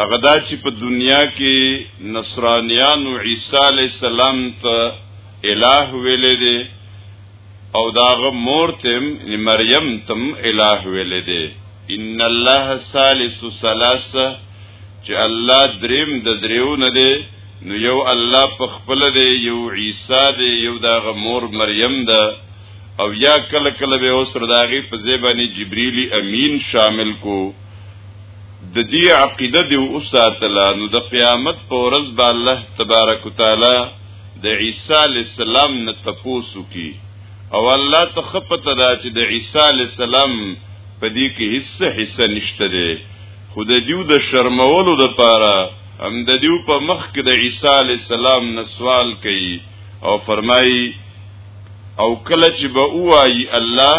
هغه دا چې په دنیا کې نصرانیانو عیسی علی السلام ته الٰه ویلې دي او داغه مور تم مریم تم الٰه ویلې دي ان الله ثالث ثلاثه چې الله دریم د دریو نه دی نو یو الله په خپل دی یو عیسی دی یو دغه مور مریم ده او یا کله کله به اوسره داغي په زیبانی جبرئیل امین شامل کو د دې عقیده دی او ساتله نو د قیامت په ورځ به الله تبارک وتعالى د عیسی علی السلام نه تپوسو کی او الله ته خپته دا چې د عیسی علی السلام په دې کې هیڅ حصہ نشته دی خو د دیو د شرمولو د پاره هم د دیو په مخ کې د عیسی علی السلام نه سوال کوي او فرمایي او کله چې به وایي الله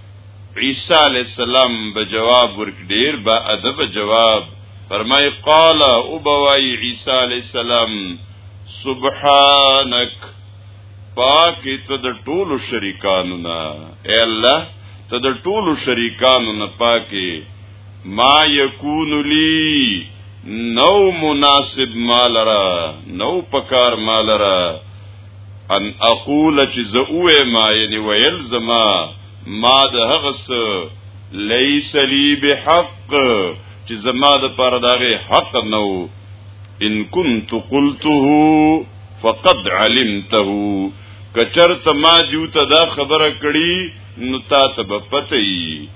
عیسی علی السلام به جواب ورک ډیر با ادب جواب فرمای قال او بوای عیسی علی السلام سبحانك پاک ته د ټولو شریکانو نه اے الله ته د ټولو شریکانو نه پاکي ما یکون لی نو مناسب مالرا نو پکار مالرا ان اقول چې زه اوه ما یعنی ویل زما ما د هغه څه لیس لی بحق چې زما د پر دغه حق نو ان كنت قلته فقد علمته کچرت ما جوته دا خبره کړي نو تا ته به پته ای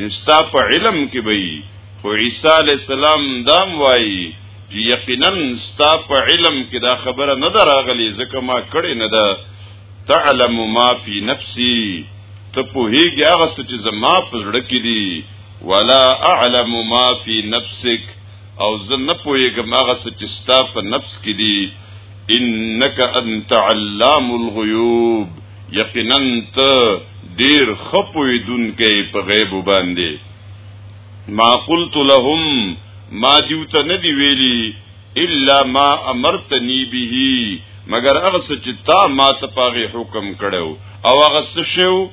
انستا په علم کې به خو عیسی علی السلام دام وایي یقینا ستا په علم کې دا خبره نه دراغلی ځکه ما کړې نه ده تعلم ما فی نفسی ته په هیګه هغه څه چې زما په زړه کې دي ولا اعلم ما فی نفسک او زه نه پوهیږم هغه څه چې ستا په نفس کې دي انک انت علام الغیوب یقینا ته ډیر خپوی دن کې په غیب باندې ما قلت لهم ما دیوته ندی ویلی الا ما امرتنی به مگر هغه چې تا ما ته پاغه حکم کړو او هغه څه شو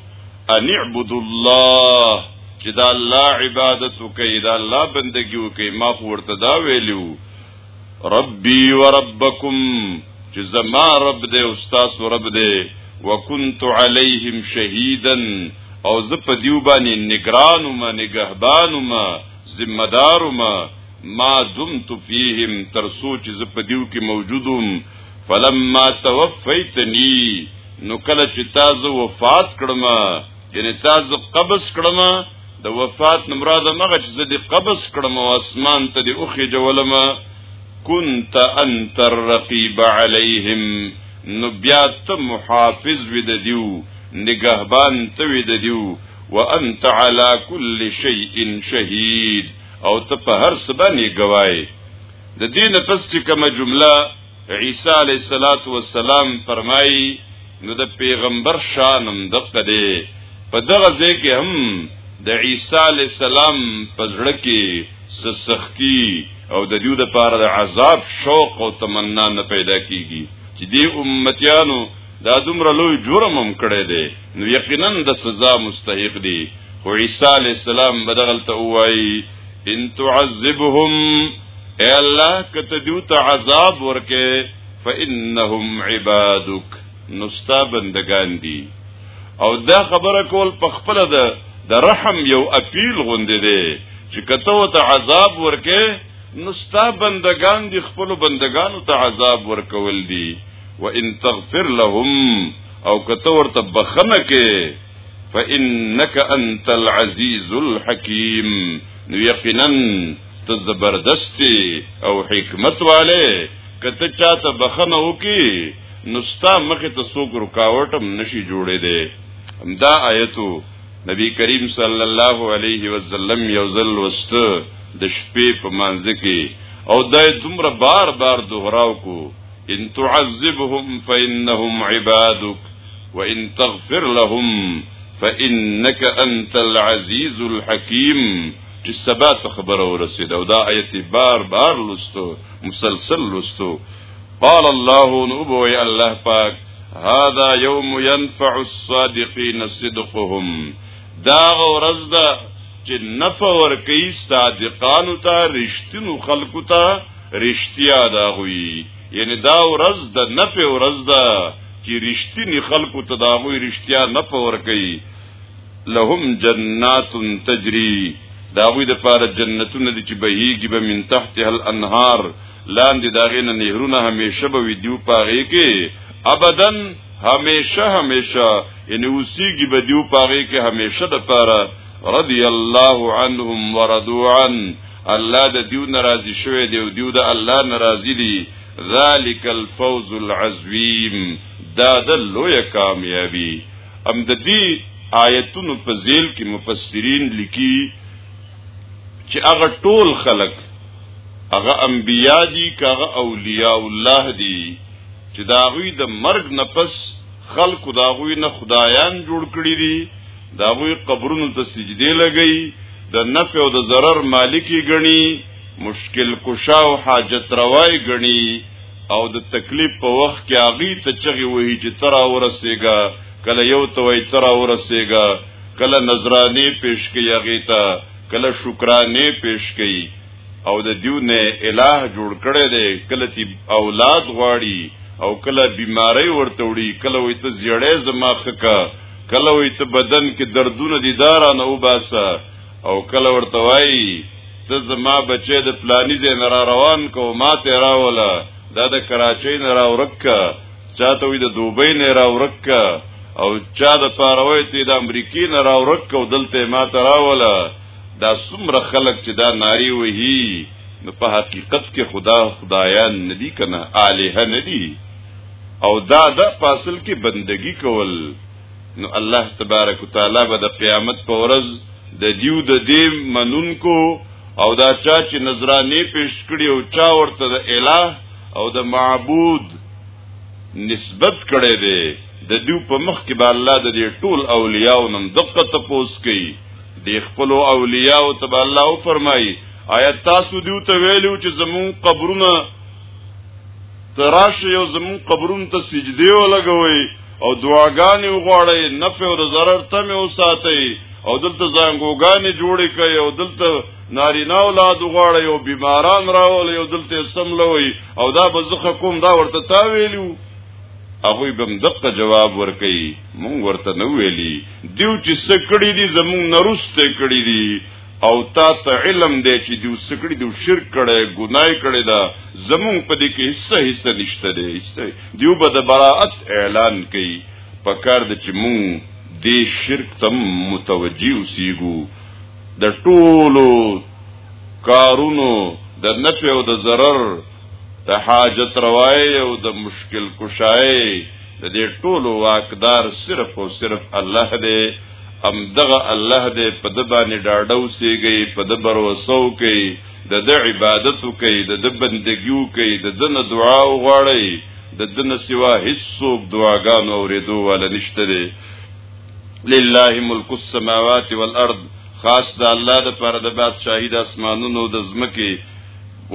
ان اعبد الله چې دا الله عبادت وکي دا الله بندگی وکي ما ورته دا ویلو ربي وربکم چې زما رب دې او تاسو رب دې وکنت علیهم شهیدا او زه په دیو باندې نگران ما نگهبان ما ذمہ دار ما ما دمت فیهم تر سوچ زه په دیو کې موجودم فلما توفیتنی نو کله چې تاسو وفات کړم یعنی تاسو قبض کړم د وفات نه مراد مغه چې زه دې قبض کړم او اسمان ته دې اوخې جولم كنت انت الرقيب عليهم نو بیا ته محافظ وي د دیو نگهبان ته وي د دیو وانت على كل شيء شهيد او ته په هر څه باندې گواهی د دین پس چې کومه جمله عیسی علیه الصلاۃ والسلام فرمایي نو د پیغمبر شان هم دقه دی په دغه ځای کې هم د عیسی علی السلام په زړه کې سسختی او د دیو د پاره د عذاب شوق او تمنا نه پیدا کیږي چې دی امتیانو دا دومره لوی جرم هم کړی دی نو یقینا د سزا مستحق دی خو عیسی علی السلام بدغلت اوایي ان تعذبهم اے الله کته دیو ته عذاب ورکه فانهم عبادك نستا بندگان دي او دا خبره کول په خپل ده د رحم یو اپیل غوندې دی چې کته ته عذاب ورکه نستا بندگان دي خپل بندگانو ته عذاب ورکول دي وان تغفر لهم او کته ورته بخنه کې فإنك أنت العزيز الحكيم نو یقینا ته زبردستی او حکمت والے کته چاته بخنه وکي نو ستا مخ ته څوک رکاوټم نشي جوړې دي همدا آیتو نبی کریم صلی الله علیه وسلم یو ځل وست د شپې په مانځ کې او دای دومره بار بار دوهراو کو إن تعذبهم فإنهم عبادك وإن تغفر لهم فإنك أنت العزيز الحكيم چې سبا خبره ورسید او دا آیت آية بار بار لستو مسلسل لستو قال الله نبوي الله پاک هذا يوم ينفع الصادقين صدقهم دا ورځ ده چې نفع ورکي صادقانو ته رښتینو خلکو ته رښتیا دا غوي یعنی دا ورځ د نفع ورځ ده چې رښتینی خلکو ته دا غوي رښتیا نفع ورکي لهم جنات تجري دا غوي د پاره جنتونه دي چې بهيږي به من تحتها الانهار لاندې داغې نه نهرونه همیشه به وي دیو پاغې کې ابدا همیشه همیشه یعنی اوسیږي به دیو پاغې کې همیشه د پاره رضی الله عنهم ورضوا عن الله د دیو ناراضي شوی دی او دیو د الله ناراضي دي ذالک الفوز العظیم دا د لوی کامیابی ام د دې آیتونو په ذیل کې مفسرین لیکي چې هغه ټول خلق هغه انبیا دي کاغه اولیاء الله دي چې دا غوی د مرګ نفس خلق دا غوی نه خدایان جوړ کړی دي دا غوی قبرونو ته سجدي لګي د نفع او د ضرر مالکی غني مشکل کشا او حاجت روای غني او د تکلیف په وخت کې اغي ته چغي وهي چې ترا ورسېګا کله یو توي ترا ورسېګا کله نظرانه پیش کوي هغه ته کله شکرانه پیش کوي او د دیو نه الٰه جوړ کړي دی کله تی اولاد غواړي او کله بیماری ورته وړي کله وي ته زیړې زما خکا کله وي ته بدن کې دردونه دي دارانه وباسه او کله ورته وایي ته زما بچې د پلاني ځای نه را روان کو ما ته راوله دا د کراچۍ نه را ورکه چاته وي د دوبۍ نه را ورک او چا د پاروي ته د امریکای نه را ورک او دلته ما ته راوله دا څومره خلک چې دا ناری وهي نو په حقیقت کې خدا خدایان ندی کنه الہ ندی او دا د فاصل کې بندگی کول نو الله تبارک وتعالى به د قیامت په ورځ د دیو د دې منونکو او دا چا چې نظرانه پیش کړی او چا ورته د الہ او د معبود نسبت کړي دي د دې په مخ کې به الله د دې ټول اولیاء نن دقه تپوس کوي د خپل اولیاء او تب الله فرمایي آیا تاسو دیو ته ویلو چې زمون قبرونه تراش یو زمون قبرون ته سجدي ولګوي او دعاګانې وغواړي نفع او ضرر تم او ساتي او دلته زنګوګانې جوړې کوي او دلته نارینه اولاد غواړي او بیماران راول یو دلته سملوي او دا به زخه کوم دا ورته تا ویلو هغه بم دقه جواب ورکي مونږ ورته نو ویلي دیو چې سکړی دي زمونږ نرسته کړی دي او تا ته علم دی چې دیو سکړی دیو شرک کړي ګناي کړي دا زمونږ په دې کې حصہ حصہ نشته دی حصہ دیو به د براءت اعلان کوي پکار د چې مونږ دې شرک تم متوجي اوسېګو د ټولو کارونو د نفع او د ضرر د حاجت روای او د مشکل کشای د دې ټولو واقدار صرف او صرف الله دی ام دغه الله دې په د باندې ډاډو سیږي په د بروسو کوي د د عبادت کوي د د بندګیو کوي د د نه دعا وغواړي د د نه سوا هیڅ څوک دعاګانو اوریدو ولا نشته لله ملک السماوات والارض خاص د الله د پر د بادشاہي د اسمانونو د زمکه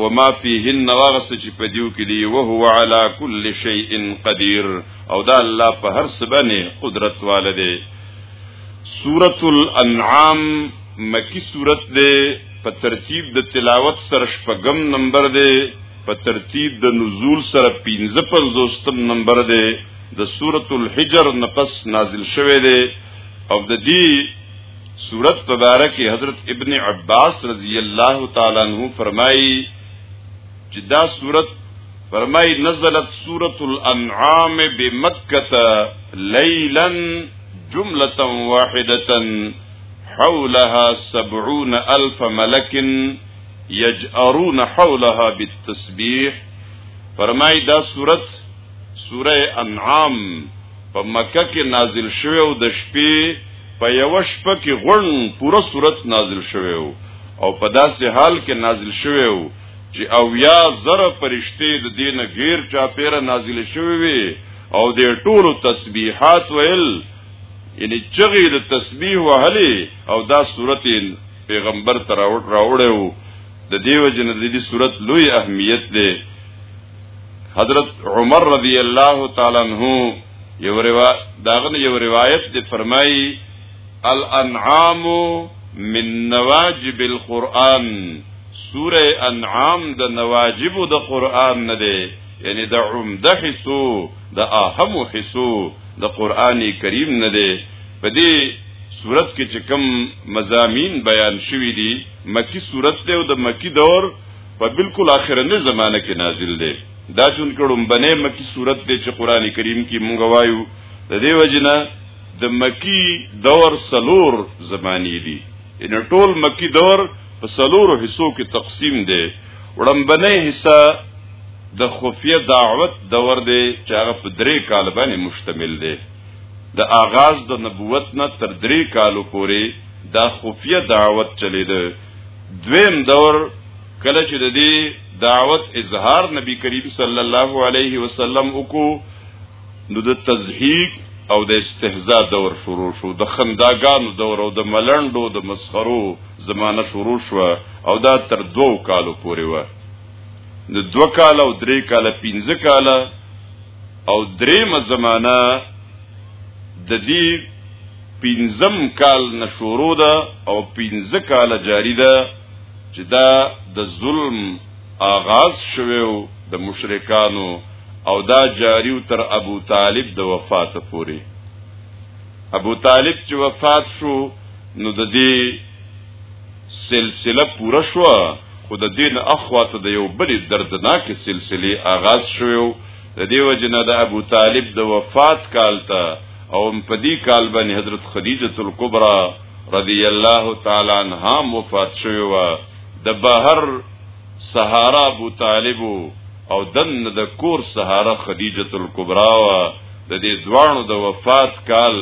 وما فيهن واغس چې په دیو کې دی او هو على كل شيء قدير او دا الله په هر څه باندې قدرت والده سورۃ الانعام مکی سورۃ ده په ترتیب د تلاوت سره شپږم نمبر ده په ترتیب د نزول سره 55 نمبر ده د سورۃ الحجر نفس نازل شوه دی او د دې سورۃ مبارک حضرت ابن عباس رضی الله تعالی عنہ فرمایي چې دا سورۃ فرمایي نزلت سورۃ الانعام بمکه ليلا جمله واحده حولها سبعون الف ملک یجأرون حولها بالتسبیح فرمای دا صورت سوره انعام په مکه کې نازل شوه او د شپې په یو شپه کې غون پوره صورت نازل شوه او په داسې حال کې نازل شوه چې او یا زره پرشته د دینه غیر چا پیر نازل شوه وي او د ټولو تسبیحات ویل یعنی چغی د تسبیح وهلی او دا صورت پیغمبر تراوټ راوړو د دیو جن د دې صورت لوی اهمیت دی حضرت عمر رضی الله تعالی عنہ یو روایت داغه یو روایت دی فرمایي الانعام من نواجب القرآن سوره انعام د نواجب د قرآن نه دی یعنی د عمده حصو د اهم حصو د قرآنی کریم نه دی په دې صورت کې چې کم مزامین بیان شوی دي مکی صورت دی او د مکی دور په بالکل اخرنه زمانه کې نازل دی دا چون کړم بنه مکی صورت دی چې قران کریم کې مونږ وایو د دې وجنه د مکی دور سلور زمانی دی ان ټول مکی دور په سلور حصو کې تقسیم دی وړمبنه حصہ د خفیه دعوت دور دی چې هغه په درې کال باندې مشتمل دی د آغاز د نبوت نه تر درې کالو پورې دا خفیه دعوت چلیده دویم دور کله چې د دې دعوت اظهار نبی کریم صلی الله علیه وسلم وکړو نو د تزهیق او د استهزاء دور شروع شو د خنداګانو دور او د ملندو د مسخرو زمانہ شروع شو او دا تر دوو کالو پورې و نو دو کال او درې کال پنځه کال او درې مزمانہ د دې پنځم کال نشورو ده او پنځه کال جاری ده چې دا د ظلم آغاز شوو د مشرکانو او دا جاری تر ابو طالب د وفات پورې ابو طالب چې وفات شو نو د دې سلسله پوره شو خو د دین اخواته د یو بل دردناک سلسله آغاز شوو د دیو جنا د ابو طالب د وفات کال ته او په دې کال باندې حضرت خدیجه الکبرى رضی الله تعالی عنها وفات شوی و د بهر سهارا ابو طالب او دن د کور سهارا خدیجه الکبرى و د دې دوانو د وفات کال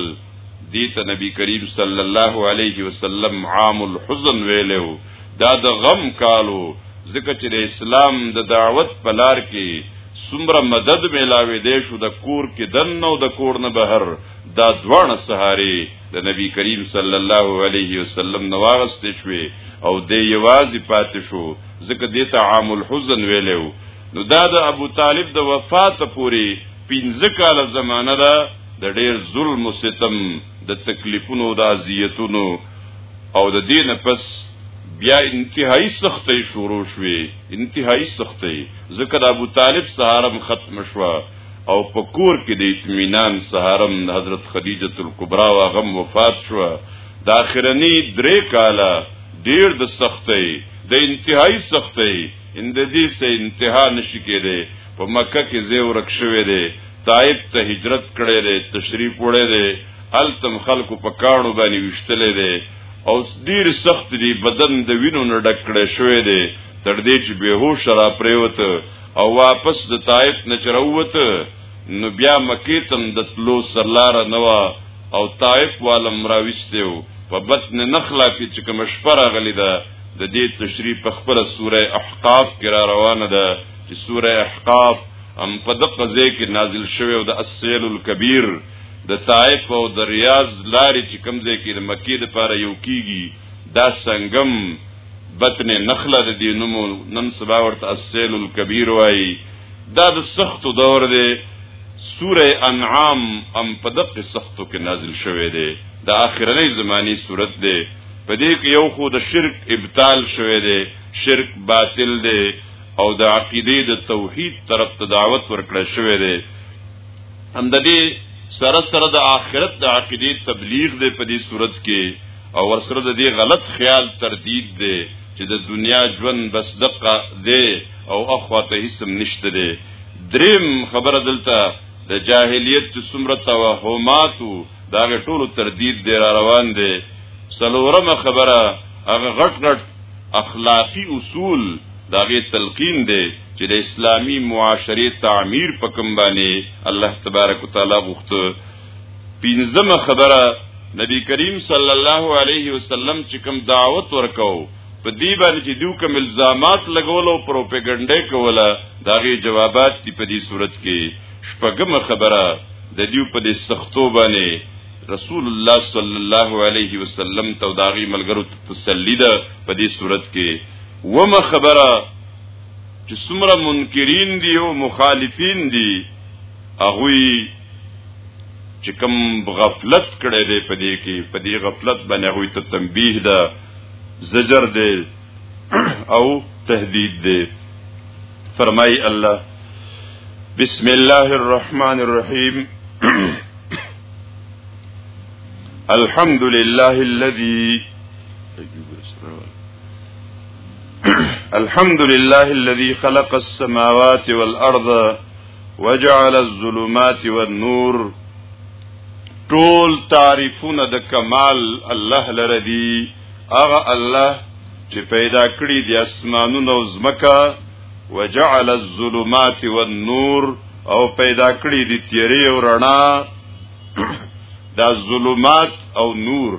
دیت نبی کریم صلی الله علیه وسلم عام الحزن ویلو دا د غم کالو ځکه چې د اسلام د دعوت په لار کې څومره مدد ملاوي دی شو د کور کې دنه او د کور نه بهر دا دوه سهاري د نبی کریم صلی الله علیه وسلم نواغست شوي او د یوازې پاتې شو ځکه د تعام الحزن ویلو نو دا د ابو طالب د وفات پوري پنځه کال زمانه ده د ډیر ظلم او ستم د تکلیفونو د اذیتونو او د دې نه پس بیا انتهایی سختې شروع شوې انتهایی سختې ځکه د ابو طالب سهارم ختم شو او په کور کې د اطمینان سهارم حضرت خدیجه الکبرا واغم وفات شو د اخرنی درې کاله ډیر د سختې د انتهایی سختې اند دې سه انتها نشي کېده په مکه کې زیو رک شوې ده طائف ته هجرت کړې ده تشریف وړې ده التم خلکو په کاڼو باندې وشتلې دي او ډیر سخت دی بدن د وینو نه ډک کړی شوی دی تر دې چې به هوش را پریوت او واپس د طائف نه چروت نو بیا مکی تم د تلو سرلار نوا او طائف والم راوستیو په بطن نخلا کې چې کوم شپره غلی ده د دې تشریح په خپل سوره احقاف کې را روانه ده چې سوره احقاف هم په دقه ځای کې نازل شوی او د اسیل الکبیر د طائف او د ریاض لارې چې کمزې کې د مکی د پاره یو کیږي دا سنگم بطن نخله د دینمو نن سبا ورته السیل الکبیر وایي دا د سختو دور دی سوره انعام ام په دقه سختو کې نازل شوه دی د اخرنۍ زمانی صورت دی په دې کې یو خو د شرک ابطال شوه دی شرک باطل دی او د عقیده د توحید طرف ته دعوت ورکړل شوه دی هم د دې سره سره د آخرت د عقیده تبلیغ دی په دې صورت کې او ور سره د دې غلط خیال تردید دی چې د دنیا ژوند بس دقه دی او اخواته هیڅ نشته دی دریم خبره دلته د جاهلیت څومره توهمات دا غي ټول تردید دی را روان دی سلورمه خبره هغه غټ غټ اخلاقی اصول دا غي تلقین دی چې د اسلامی معاشره تعمیر په کوم باندې الله تبارک وتعالى غوښته پنځمه خبره نبی کریم صلی الله علیه وسلم چې کوم دعوت ورکاو په دې باندې چې دوی کوم الزامات لګول او پروپاګاندا کوله دا غي جوابات دی په دې صورت کې شپږمه خبره د دیو په دې سختو باندې رسول الله صلی الله علیه وسلم ته داغي ملګرو ته تسلی ده په دې صورت کې ومه خبره چې څومره منکرین دي او مخالفین دي هغه چې کوم غفلت کړي دی په دې کې په دې غفلت باندې هغه ته تنبیه ده زجر دی او تهدید دی فرمای الله بسم الله الرحمن الرحيم الحمد لله الذي الحمد لله الذي خلق السماوات والأرض وجعل الظلمات والنور ټول تعریفونه د کمال الله لره دي هغه الله چې پیدا کړی د اسمانونو او زمکا وجعل الظلمات والنور او پیدا کړی د تیری او رڼا دا ظلمات او نور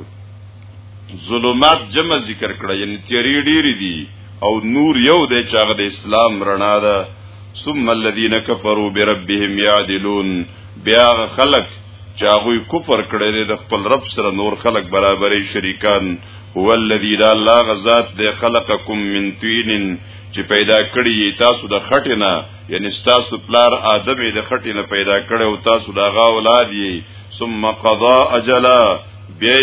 ظلمات جمع ذکر کړه یعنی تیری ډیری دي او نور یو دی چې هغه د اسلام رڼا ده ثم الذين كفروا بربهم يعدلون بیا خلق چې هغه کفر کړی دی د خپل رب سره نور خلق برابرې شریکان هو الذی لا الله غزاد دی خلقکم من طین چې پیدا کړی تاسو د خټې نه یعنی تاسو پلار آدم د خټې نه پیدا کړی او تاسو د غا اولاد یې ثم قضا اجلا بیا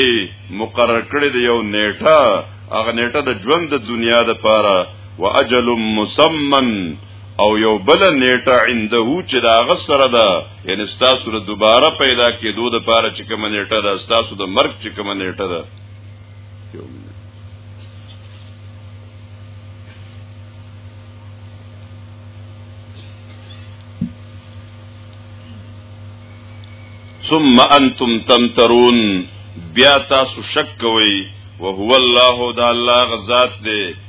مقرر کړی دی یو نیټه هغه نیټه د ژوند د دنیا د پاره واجل مسمن او یو بل نیټه عنده چې دا غسر ده یعنی ستاسو د دوباره پیدا کېدو د پاره چې کوم نیټه ده ستاسو د مرګ چې کوم نیټه ده ثم انتم تمترون بیا تاسو شک کوئ وهو الله دا الله غزاد دی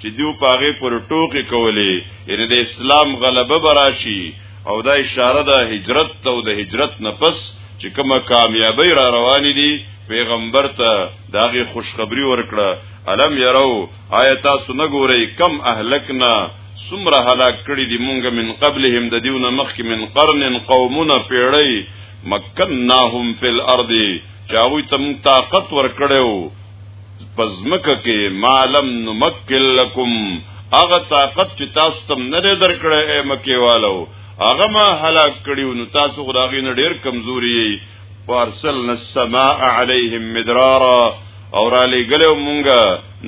چې دیو پاغه پر ټوکی کولې یعنی د اسلام غلبه براشي او دا اشاره ده هجرت ته او د هجرت نه پس چې کومه کامیابی را روانې دي پیغمبر ته داغه خوشخبری ورکړه علم یرو آیا تاسو نه ګورئ کم اهلکنا سمره هلاک کړي دي مونږ من قبلهم د دیونه مخک من قرن قومنا پیړی مکناهم فی الارض چاوی تم طاقت ورکړو پزمک کې مالم نمکل لکم هغه طاقت چې تاسو تم نه درکړې اے مکی والو هغه ما هلاک کړیو نو تاسو خدای نه ډیر کمزوري یې وارسلنا السماء عليهم مدرارا او را لګلو مونږه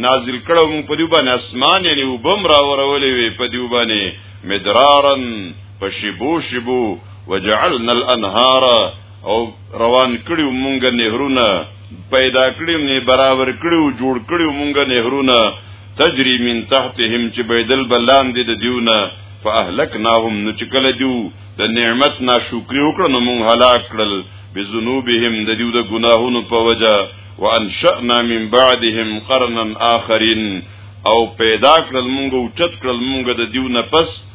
نازل کړو مونږ په دې باندې اسمان یعنی وبم را ورولې وي په دې باندې مدرارن په شیبو شیبو وجعلنا الانهار او روان کړیو مونږ نهرونه پیدا کړیو نه برابر کړیو جوړ کړیو مونږ نهرونه تجری من تحتهم چې بيدل بلان دي د دیونه فاهلکناهم نو چې کله دیو د نعمت ناشکری وکړه نو مونږ هلاک کړل بذنوبهم د دیو د ګناهونو په وجه وانشأنا من بعدهم قرنا آخرین او پیدا کړل مونږ او چت کړل مونږ د دیو نه پس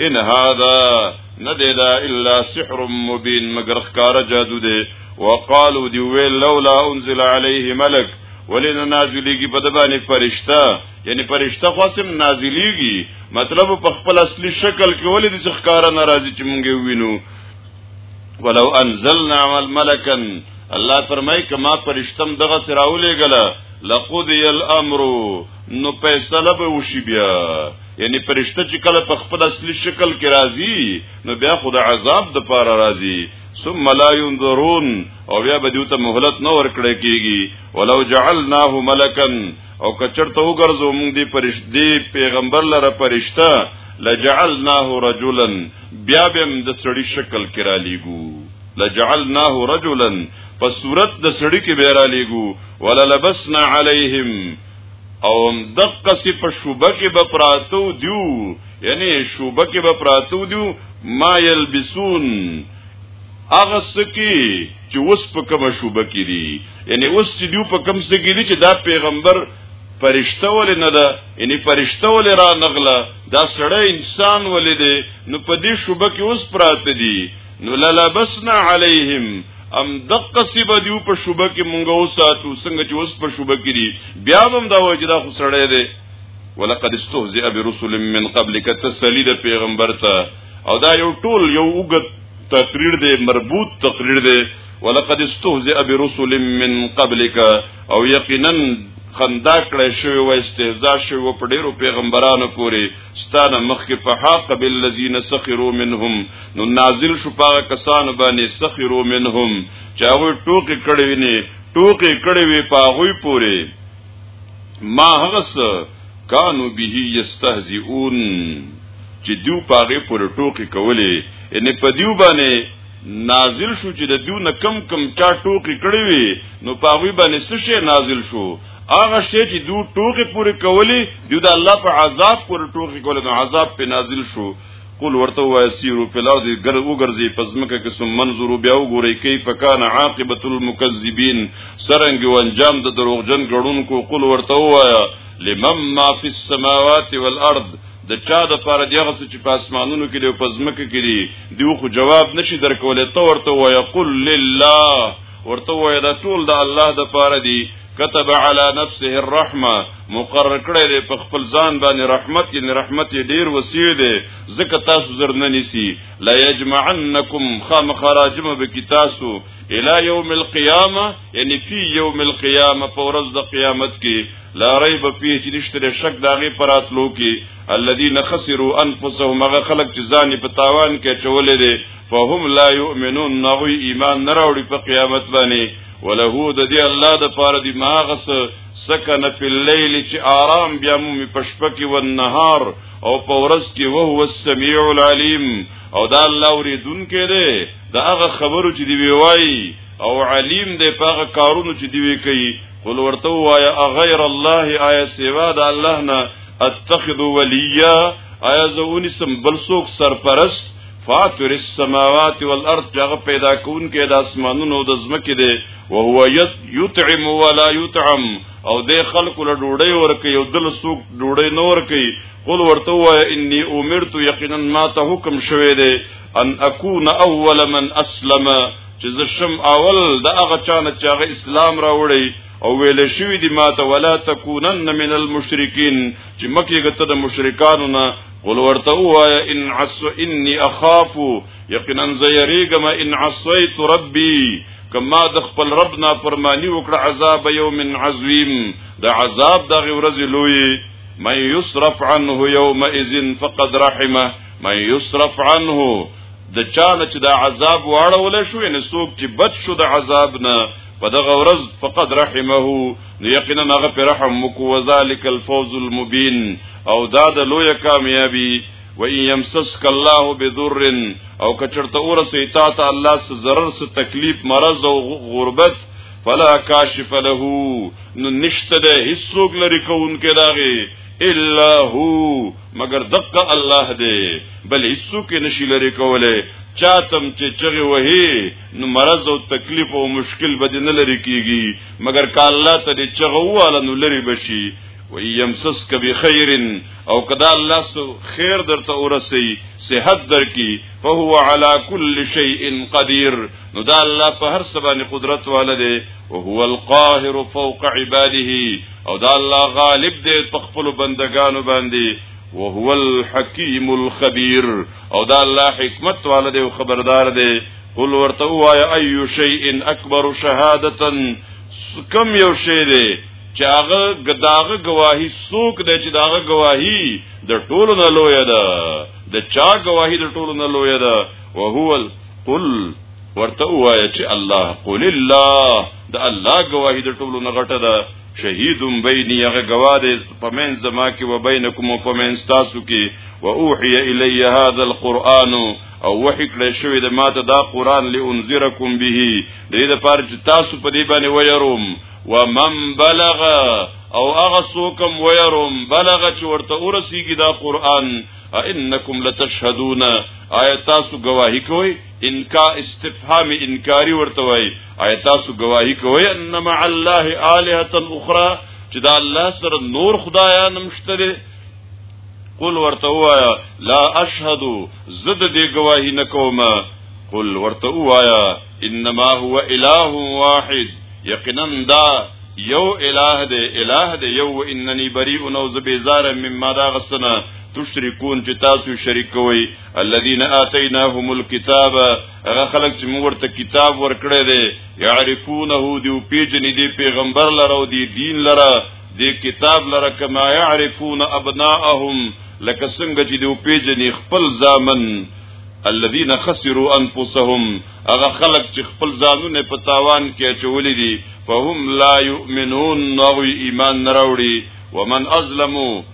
ان هذا ندیدا الا سحر مبین مگر خکار جادو دے وقالو دی ویل لولا انزل علیه ملک ولی نه نازلیږي په دبانې فرشتہ یعنی فرشتہ خاصم نازلیږي مطلب په خپل اصلي شکل کې ولی د ښکارا ناراضي چې مونږ وینو ولو انزلنا عمل ملکا الله فرمای کما فرشتم دغه سراولې غلا لقضي الامر نو فیصله به وشي بیا یعنی پرشته چې کله په خپل اصلي شکل کې راځي نو بیا خود عذاب د پاره راځي ثم لا ينظرون او بیا به دوی ته مهلت نه ورکړی کیږي ولو جعلناه ملکا او کچرته وګرځو موږ دی پرشتي پیغمبر لره پرشته لجعلناه رجلا بیا به د سړي شکل کې را لیګو لجعلناه رجلا په صورت د سړي کې به را لیګو وللبسنا عليهم او هم دقه سی په شوبه کې به پراتو دیو یعنی شوبه کې به پراتو دیو ما یلبسون هغه سکی چې اوس په کوم شوبه کې دي یعنی اوس چې دیو په کوم سکی دي چې دا پیغمبر پرشته ولې نه ده یعنی پرشته ولې را نغله دا سړی انسان ولې دی نو په دې شوبه کې اوس پراته دي نو للبسنا علیهم ام دقه سی به دیو په شوبه کې مونږ وساتو څنګه چې اوس په شوبه کې دي بیا هم دا وایي چې دا خو سړی دی ولقد استهزئ برسل من قبلك تسلی د پیغمبر ته او دا یو ټول یو وګت تقریر دی مربوط تقریر دی ولقد استهزئ برسل من قبلك او یقینا خندا کړی شوی و استهزاء شوی و په ډیرو پیغمبرانو پورې ستانه مخکې فحاق بالذین سخروا منهم نو نازل شو پاغه کسان باندې سخروا منهم چاوي ټوکې کړې ویني ټوکې کړې وی پاغوي پوري ما هغس کانو به یستهزئون چې دیو پاغه پر ټوکې کولې ان په دیو باندې نازل شو چې د دیو نه کم کم چا ټوکی کړی وي نو پاغوی باندې څه شی نازل شو هغه شی چې دوی ټوکی پورې کولی دوی د الله په عذاب پورې ټوکی کولی نو عذاب په نازل شو قل ورته وای سیرو په لار دی ګر وګرځي پزمکه کې سم منظور بیا وګوري کی فکان عاقبت المکذبین سرنګ و انجام د دروغجن غړونکو قل ورته وای لمم ما فی السماوات والارض د چا د پاره دی هغه چې په اسمانونو کې دی پزمکه کې دی دیو خو جواب نشي درکولې تو ورته وای قل لله ورته وای دا ټول د الله د پاره دی كتب على نفسه الرحمه مقرر کړی دی په خپل ځان باندې رحمت یې يعني رحمت یې ډیر وسیع دی ځکه تاسو زر نه نیسی لا یجمعنکم خامخ راجم به کی تاسو الى يوم القيامه یعنی يعني فی یوم القيامه په ورځ د قیامت کې لا ریب فيه چې نشته شک داغه پر اصلو کې الذين خسروا انفسهم هغه خلک چې ځان په تاوان کې چولې دي فهم لا يؤمنون نغوي ایمان نه راوړي په قیامت باندې وله د دې الله د پاره دی ماغس سکن په لیل چې آرام بیا مو پشپکی و نهار او په ورځ کې وو هو السمیع العلیم او دا الله اوریدون کې دی دا هغه خبرو چې دی ویوي او علیم دی په هغه کارونو چې دی وی کوي قل ورته وایا غیر الله آیا سوا د الله نه اتخذ ولیا آیا زونی سم بل سوک سرپرست فاطر السماوات والارض جغه پیدا کون کې د اسمانونو د زمکه دی او هو یطعم ولا یطعم او د خلق له ډوډۍ ورکي او دل سوق ډوډۍ نه ورکي قل ورته وای انی امرت یقینا ما ته حکم شوه دی ان اكون اول من اسلم چې زشم اول د هغه چانه چې هغه اسلام راوړی او ویل شوی دی ما ته ولا تکونن من المشرکین چې مکه ګته د مشرکانو نه قل ورته وایا ان عس انی اخاف یقینا زیریګم ان عصیت ربی کما د خپل رب نه فرمانی وکړه عذاب یوم عظیم د عذاب د غورز لوی من یصرف عنه یومئذ فقد رحمه من یصرف عنه د چانه چې د عذاب واړول شو ان سوق چې بچ شو د عذاب نه په دغه ورځ فقد رحمه نو یقینا هغه پر رحم مکو وذالک الفوز المبین او دا د لوی کامیابی و ان یمسسک الله بضر او کچرته اور سیتا ته الله س zarar س تکلیف مرض او غربت فلا کاشف له نو نشته ده هیڅوک لري کوونکې داغه الا هو مگر دقه الله دی بل هیڅوک نشي لري کوله چاتم چې چغه وهي نو مرض او تکلیف او مشکل به نه لري کیږي مګر که الله ته دې چغواله نو لري بشي ويمسس کبي خير او کدا الله سو خیر درته ورسي صحت درکي فهو على كل شيء قدير نو دا الله په هر څه باندې قدرت والده او هو القاهر فوق عباده او دا الله غالب دی په خپل بندگانو باندې وهو الحکیم الخبیر او دا الله حکمت والا دی او خبردار دی قل ورته وایا ایو شیء اکبر شهادتا کم یو شی دی چې هغه ګداغه گواہی سوک دی چې داغه گواہی د ټولو نه لوی ده د چا گواہی د ټولو نه لوی ده او هو قل ورته وایا چې الله قل الله د الله گواہی د ټولو نه غټه ده شهید بیني هغه گواه دی په من زما کې و بینکم او په من تاسو کې و اوحي الی هذا القرآن او وحی کړی شوی د ماته دا قرآن لانذرکم به دې د پاره چې تاسو په دې باندې ويروم ومن بلغ او هغه څوکم ويروم بلغ چې ورته ورسیږي دا قرآن انکم لتشهدون آیا تاسو گواہی کوئ انکا استفهام انکاری ورته وای آیا تاسو گواہی کوئ انما الله الهه اخرى چې دا الله سره نور خدایان مشته دي قل ورته وایا لا اشهد زد دې گواہی نکوم قل ورته وایا انما هو اله واحد یقینا دا یو اله دې اله دې یو اننی بری او نو زبیزار مما دا غسنه تشرکون چې تاسو شریک کوئ الذين اتيناهم الكتاب هغه خلک چې موږ ورته کتاب ورکړی دی يعرفونه دی او پیژنې دی پیغمبر لره او دی دین لره دی کتاب لره کما يعرفون ابناءهم لکه څنګه چې دی پیژنې خپل ځامن الذين خسروا انفسهم هغه خلک چې خپل ځانونه په تاوان کې چولې دي فهم لا يؤمنون نو ایمان نه راوړي ومن ازلمو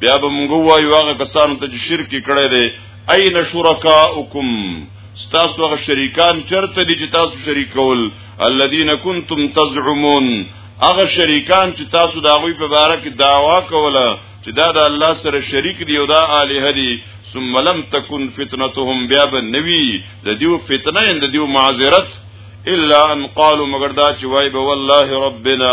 بیا به موږ وایو هغه کسانو ته چې شرک کړي دي اين شرکاءکم تاسو هغه شریکان چرته دي چې تاسو شریکول الذين كنتم تزعمون هغه شریکان چې تاسو دا غوي په باره کې داوا کوله چې دا د الله سره شریک دی او دا الہ دی ثم لم تكن فتنتهم بیا به نوی د دیو فتنه د دیو معذرت الا ان قالوا مگر دا چې وای به والله ربنا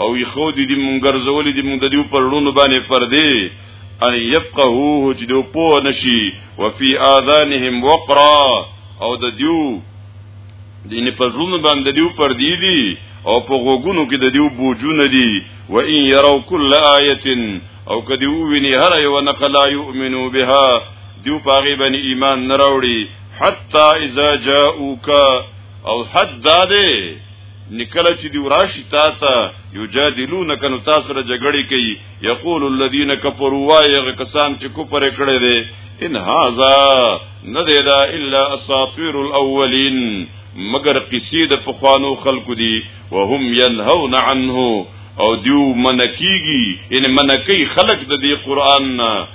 او یخو دې دې مونږ ګرځولې دې مونږ د دې پر لونو باندې پردې ان يفقهوه چې دې په نشي وفي اذانهم وقرا او د دیو دینه پر لونو باندې دیو پر دی دي او په غوګونو کې د دیو بوجونه دي و ان يروا كل ايه او کدی ویني هر یو نقل لا يؤمنو بها دیو پاغي باندې ایمان نه راوړي حتا اذا جاءوك او حد داده نکله چې دی وراشي تا ته یجادلون کنو تا سره جګړه کوي یقول الذين كفروا وایغه کسان چې کوپر کړي دي ان هاذا ندیدا الا اساطیر الاولین مگر قصې د پخوانو خلکو دي وهم ينهون عنه او دیو منکیږي ان منکی خلق د دې قران نه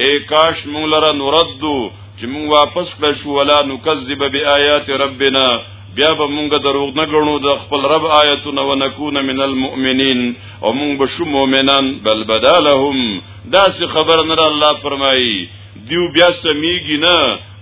اے کاش مونږ لره نردو چې مونږ واپس کړ شو ولا نکذب بیاات ربنا بیا به مونږ دروغ نه غنو د خپل رب آیتونه ونکون من المؤمنین او مونږ به شو مؤمنان بل بدلهم دا څه خبر نه الله فرمایي دیو بیا سمیږي نه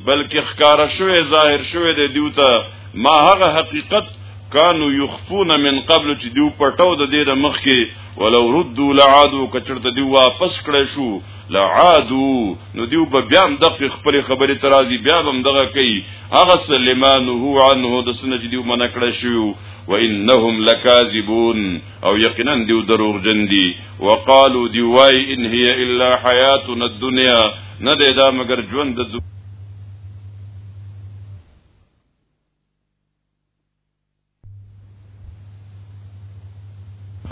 بلکې ښکارا شوه ظاهر شوه د دیو ته ما هغه حقیقت کانو یخفون من قبل چې دیو پټاو د دې د مخ کې ولو ردو لعادو کچرته دیو واپس کړی شو لعادو نو دیو به بیا هم دغه خپل خبرې ترازی بیا هم دغه کوي هغه سلیمان هو عنه د سنه چې دیو منکړه شو وانهم لکاذبون او یقینا دیو دروغ جن دي وقالو دی وای ان هي الا حیاتنا الدنیا نه دی دا مگر ژوند د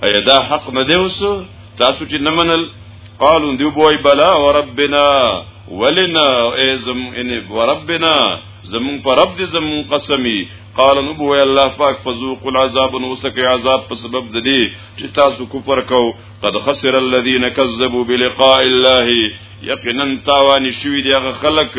ایا دا حق نه دی اوس تاسو چې نه منل قالو دی بوای بلا وربنا ولنا ازم ان وربنا زمون پر رب دې زمون قسمی قال نو بو الله پاک فذوق العذاب نو سکه عذاب په سبب د دې چې تاسو کوپر کو قد خسر الذين كذبوا بلقاء الله یقینا تاوان شوی دی هغه خلک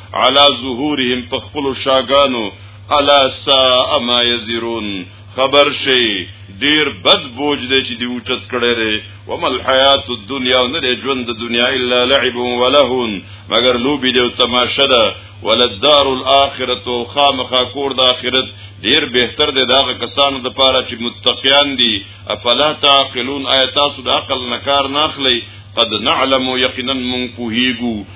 علا ظهورهم په خپل شاګانو الا سا ما یزرون خبر شي ډیر بد بوج دی چې دی اوچت کړی دی ومل حیات الدنیا او نه ژوند د دنیا الا لعب و لهون مگر لوبي دی او تماشه ده ولدار الاخرته خامخا کور د اخرت ډیر بهتر دی دا کسانو د پاره چې متقیان دي افلا تعقلون آیات سود عقل نکار ناخلی قد نعلم یقینا من پوهیګو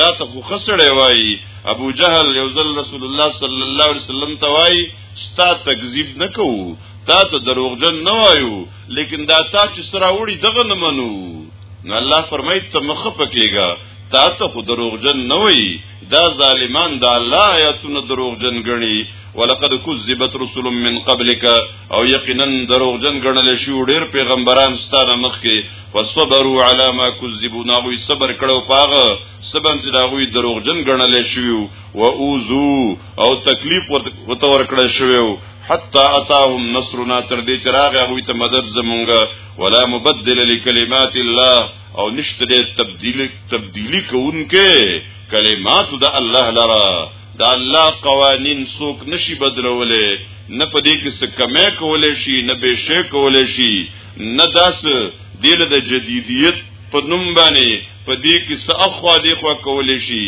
تاسو خو خسړې وای ابو جهل یو ځل رسول الله صلی الله علیه وسلم ته وای ستا تکذیب نکو تا ته دروغجن نه وایو لیکن دا تا چې سره وړي دغه نه منو نو الله فرمایي ته مخ پکېګا تا ته خو دروغجن نه وای دا ظالمان دا الله آیاتونه دروغجن غني ولقد كذبت رسل من قبلك او یقینا دروغجن غنل شو ډیر پیغمبران ستاره مخ کې فصبروا على ما كذبوا ناغوی صبر کړو پاغه سبن چې داغوی دروغجن ګڼل شویو و اوزو او تکلیف ورته ورکړل شویو حتا اتاهم نصرنا تر دې چې راغی هغه ته مدد زمونږه ولا مبدل لکلمات الله او نشته دې تبديل تبديلي کوونکې کلمات د الله لرا دا الله قوانین څوک نشي بدلولې نه پدې کې څه کمه کولې شي نه به شي کولې شي نه داس دله د جدیدیت په نوم باندې په دې کې څه اخوا دی خو کول شي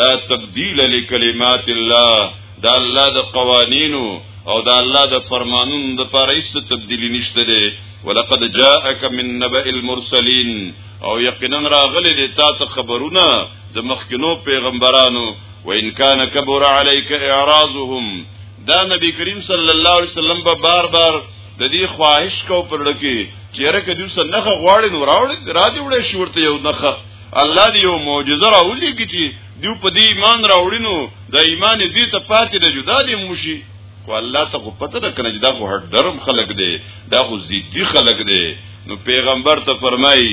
لا تبديل لکلمات الله دا الله د قوانینو او دا الله د فرمانونو د پاره هیڅ تبدیلی نشته دی ولقد جاءك من نبأ المرسلين او یقینا راغلي دي تاسو خبرونه د مخکینو پیغمبرانو وان کان کبر عليك اعراضهم دا نبی کریم صلی الله علیه وسلم به بار بار د دې خواهش کو پر لکه چیرې کدي څه نه غواړي نو راوړي را دي وړي شورته یو نخه الله دې یو معجزه راولي کی چې دیو په دې ایمان راوړي نو د ایمان دې ته پاتې نه جدا دي موشي خو الله ته خو پته نه کنه دا خو هر درم خلق دی دا خو زیدی خلق دی نو پیغمبر ته فرمایي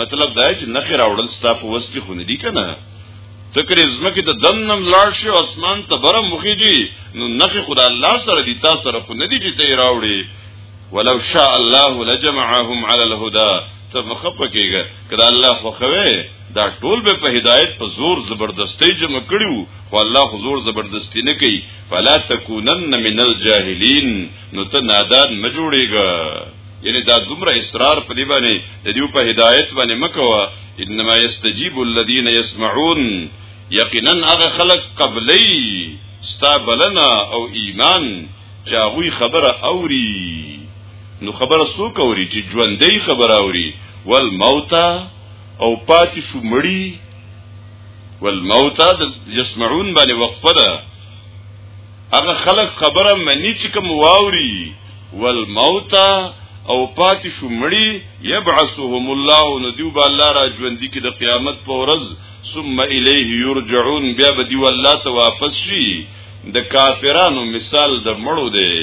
مطلب دا چې نخې راوړل ستا په وس کې خونه دي کنه تکرې زمکه ته دنم لاړ شي اسمان ته برم مخې دي نو نخې خدا الله سره دي تاسو سره خونه دي چې ته راوړي ولو شاء الله لجمعهم على الهدى ته مخه پکېږي کله الله خو خوي دا ټول به په هدایت په زور زبردستۍ جمع کړیو خو الله خو زور زبردستی نه کوي فلا تکونن من الجاهلین نو ته نادان مجوړېږي یعنی دا دومره اصرار په دی باندې د دیو په هدایت باندې مکوه انما یستجیب الذین یسمعون یقینا هغه خلق قبلی ستا بلنا او ایمان چې هغه خبره اوري نو خبره څوک اوري چې ژوندۍ خبره اوري والموت او پاتې شو مړی والموت د یسمعون باندې وقفه ده هغه خلک خبره مني چې کوم واوري والموت او پاتې شو مړي يبعثهم الله ندیو با الله را ژوند کی د قیامت په ورځ ثم الیه یرجعون بیا به دی الله ته واپس شي د کافرانو مثال د مړو دی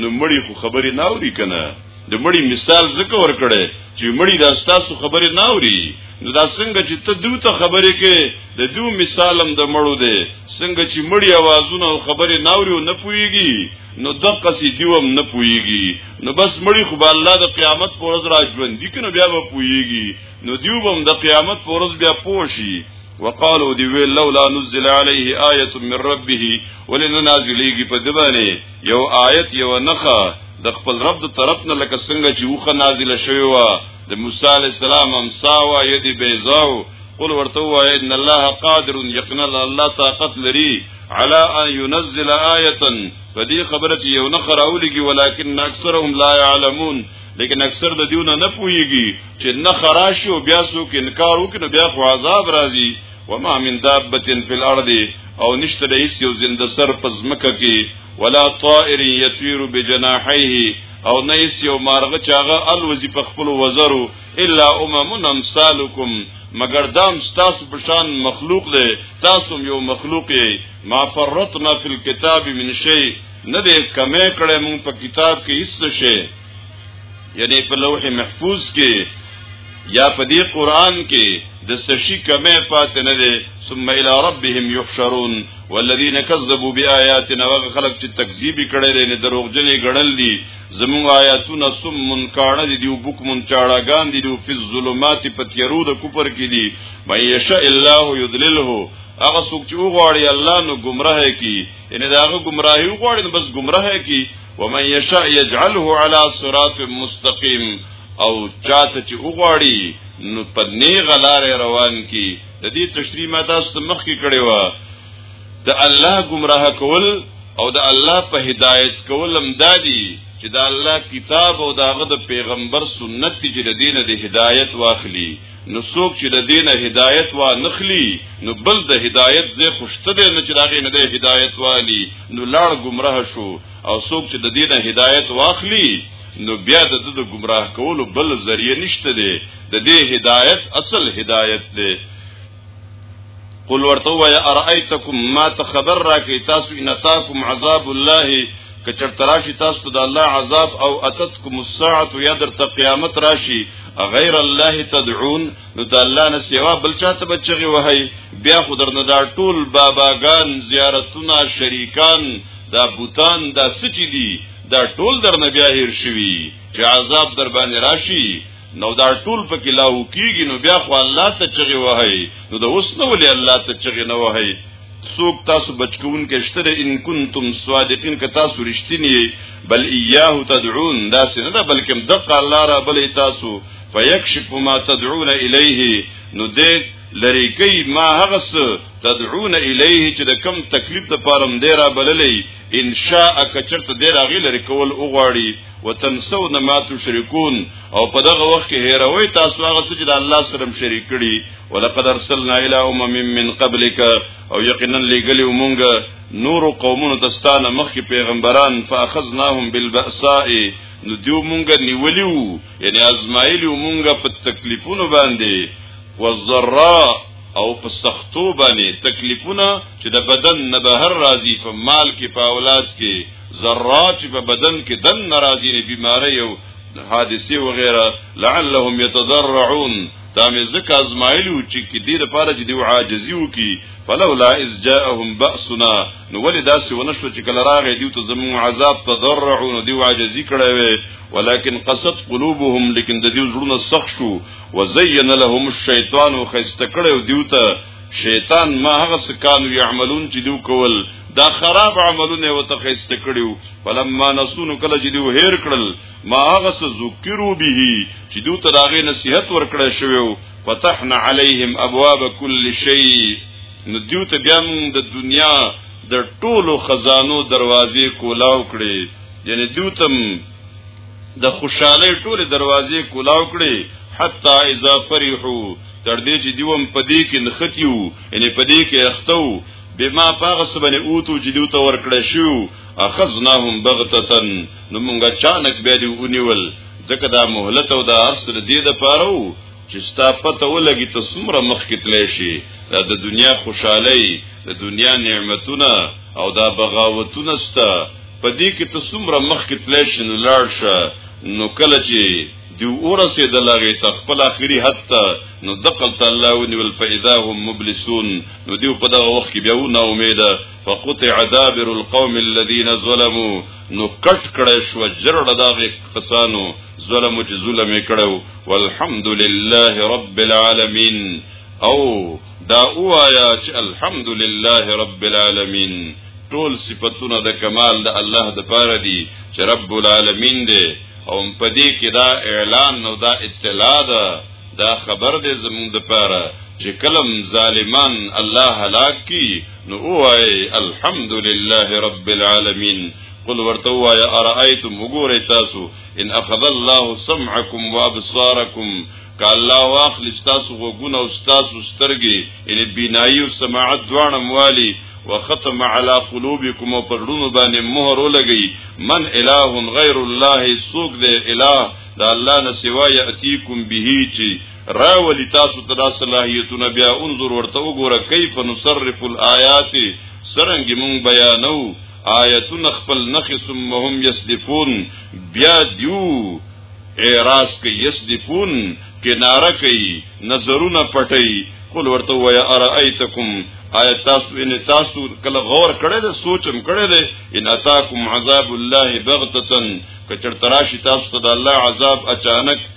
نو مړي خو خبري ناوري کنه د مړی مثال ځکه ورکړي چې مړی دا ستاسو خبره نه اوري نو دا څنګه چې ته دوی ته خبرې کې د دو مثالم د مړو دی څنګه چې مړی आवाजونه او خبرې نه اوري او نه پويږي نو دقه سي دیوم نه پويږي نو بس مړی خو به الله د قیامت پر ورځ راځوند دي کنه بیا به پويږي نو دیوبم د قیامت پر ورځ بیا پوشي وقالو دی ویل لولا نزل علیه آیه من ربه ولننازلیږي په دبانه یو آیت یو نخه د خپل رب د طرف نه لکه څنګه چې وخه نازله شوی و د موسی علی السلام امسا و یدی بیزاو قل ورته وای ان الله قادر یقنا الله طاقت لري على ان ينزل آیه په دې خبره چې یو نخره اولیږي ولکن اکثرهم لا يعلمون لیکن اکثر د دیونه نه پويږي چې نخراشو بیا سو کې انکار وکړي بیا خو عذاب راځي وما من دابه فی الارض او نشته د هیڅ یو زنده سر په ځمکه کې ولا طائر یطیر بجناحیه او نه هیڅ یو مارغه چاغه الوزی په خپل وزرو الا امم امثالکم مگر دام تاسو په شان مخلوق دی تاسو یو مخلوق یې ما فرطنا فی الكتاب من شیء نه دې کمې کړې مونږ په کتاب کې هیڅ شی یعنی په لوح محفوظ کې یا په دې قران کې د سشي کمه پاتې نه دي ثم الى ربهم يحشرون والذين كذبوا بآياتنا وخلق چې تکذیب کړي لري نه دروغجنې غړل دي زموږ آیاتونه سم منکاړه دي دی بوک مون چاړهګان دي په ظلمات په تیرو د کوپر کې دي مې شاء الله يذلله هغه څوک چې وغواړي الله نو گمراه کی ان دا هغه گمراهي غواړي بس گمراه کی ومن یشاء یجعله علی صراط مستقیم او چاته چې وغواړي نو په نیغه لار روان کی د دې تشریح ما تاسو مخ کې کړې و د الله گمراه کول او د الله په هدایت کول هم دادي چې د الله کتاب او داغه د پیغمبر سنت چې د دین د هدایت واخلي نو څوک چې د دینه هدایت وا نخلی نو بل د هدایت زه خوشته دی نه چې راغی نه د هدایت والی نو لاړ گمراه شو او څوک چې د دینه هدایت واخلی نو بیا د د گمراه کولو بل ذریعہ نشته دی د دې هدایت اصل هدایت دی قل ورته وای ارایتکم ما تخبر راکی تاسو ان تاکم عذاب الله کچر تراشی تاسو ته د الله عذاب او اتتکم الساعه یا در ته قیامت راشي غیر الله تدعون نو ته الله نه سیوا بل چاته بچی وهی بیا خو درنه دا ټول باباګان زیارتونه شریکان دا بوتان دا سچی دي دا ټول درنه بیا هیر شوی چې عذاب در باندې راشي نو دا ټول پکې لاو کیږي نو بیا خو الله ته چغي وهي نو دا اوس نو ولې الله ته چغي نه وهي سوک تاسو بچکون کې شتر ان کنتم صادقین که تاسو رښتینی بل ایاه تدعون دا سینه ده بلکې دق الله را بل تاسو فیکشف ما تدعون الیه نو دې لری کوي ما هغه څه تدعون الیه چې د کم تکلیف د پارم دی را بللې ان شاء کچرت دی راغی لری کول او غواړي وتنسون ما تشركون او په دغه وخت کې هیروي تاسو هغه څه چې د الله سره شریک کړي ولقد ارسلنا الى امم من قبلك او یقینا لګلی مونږ نور قومونو تستانه مخکې پیغمبران فاخذناهم بالباساء نو دیو مونږ نیولیو یعنی ازمایلی مونږ په تکلیفونو باندې والضراء او په سختو باندې تکلیفونه چې د بدن نه بهر راځي په مال کې په اولاد کې ذرا چې په بدن کې دن ناراضي نه بیماری او حادثه وغیرہ لعلهم يتضرعون دا مې ځکه ازمایلی و چې کې دې لپاره چې دیو عاجزي وکي فلولا اذ جاءهم باسنا نو ولې داسې ونشو چې کله راغی دیو ته زمو عذاب تضرعوا نو دیو عاجزي کړه وي ولكن قصد قلوبهم لیکن د دیو زړونه سخت شو وزین لهم الشیطان او خسته کړه دیو ته شیطان ما هغه سکانو یعملون چې دیو کول دا خراب عملونه وته خسته کړیو فلما نسونو کله چې دیو هیر کړل ما هغه څه ذکرو به چې دوی ته داغه نصيحت ورکړی شوی فتحنا عليهم ابواب كل شيء نو دوی ته بیا موږ د دنیا د ټولو خزانو دروازې کولاو کړې یعنی دوی ته د خوشحالۍ ټولې دروازې کولاو کړې حتا اذا فرحوا تر دې چې دیوم پدې کې نختیو یعنی پدې کې اختو بما پاغه سبنه اوتو چې دوی ته ورکړې شو اخذناهم بغتتن نو مونږه چانک بیا دی ونیول ځکه دا مهلت او دا عرص د دې د پاره وو چې ستا پته ولګي ته څومره مخ کې تلې شي دا د دنیا خوشحالي د دنیا نعمتونه او دا بغاوتونه ستا په دې کې ته څومره مخ کې تلې شي نو لاړ شه نو کله چې دی اورسه د لغې ته خپل اخري حتی نو دقل تعالی ونول فاذا هم مبلسون نو دیو په دغه وخت کې بیا و نا امیده فقطع دابر القوم الذين ظلموا نو کټ کړه شو جرړه داغه کسانو ظلم چې ظلم کړو والحمد لله رب العالمین او دا اوایا چې الحمد لله رب العالمین ټول صفاتونه د کمال د الله د پاره دي چې رب العالمین دی او په دې کې دا اعلان نو دا اطلاع ده دا خبر دې زموږ د پاره چې کلم ظالمان الله هلاک کی نو اوای الحمدلله رب العالمین قل ورته وای ارایتم وګورئ تاسو ان اخذ الله سمعکم وابصارکم ک الله واخل تاسو غوګونه او تاسو سترګې ان بینایی او سماعت دواړه موالی وختم على قلوبكم او پر لونو باندې مهر ولګي من اله غیر الله سوق دې اله دا الله نه سوا یاتیکم به چی راولی تاسو ته دا صلاحیتونه بیا انظر ورته وګوره کیف نصرف الآیات سرنګ مون بیانو آیتون خپل نخ ثم هم یسدفون بیا دیو اعراض کې یسدفون کناره کوي نظرونه پټي قل ورته وای ارایتکم آیا تاسو ان تاسو کله غور کړی ده سوچم کړی ده ان اتاکم عذاب الله بغتتن کچر تراشی تاسو ته د الله عذاب اچانک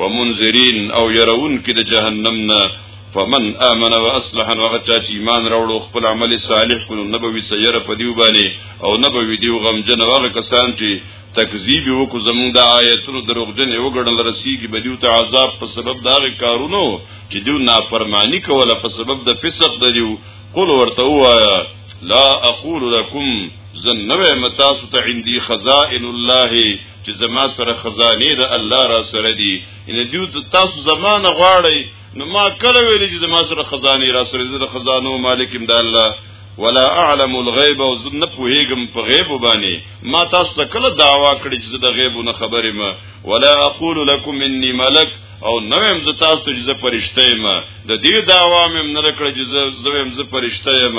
ومنذرین او يرون کې د جهنم نه فمن امن واصلح وغچا چې ایمان راوړو خپل عمل صالح کړو نبوي سیره په دیو باندې او نبوي دیو غم جن هغه کسان چې تکذیب وکړو زموږ د آیتونو دروغجن یو ګړل رسیږي بدیو ته عذاب په سبب دا کارونو چې دیو نافرمانی کوله په سبب د فسق د دیو قل ورته وایا لا اقول لكم زنوه متاسو ته عندي خزائن الله چې زما سره خزانه د الله را سره دي ان دیو تاسو زمانه غواړي نو ما کله ویل چې زما سره خزانه را سره دي خزانو مالکم د الله ولا اعلم الغیب او زه نه پوهیږم په غیب باندې ما تاسو ته کله داوا کړی چې د غیب نه خبرې ما ولا اقول لكم اني ملک او نویم ز تاسو چې زه پرشته یم د دې داوا مې نه کړی چې زه زویم زه پرشته یم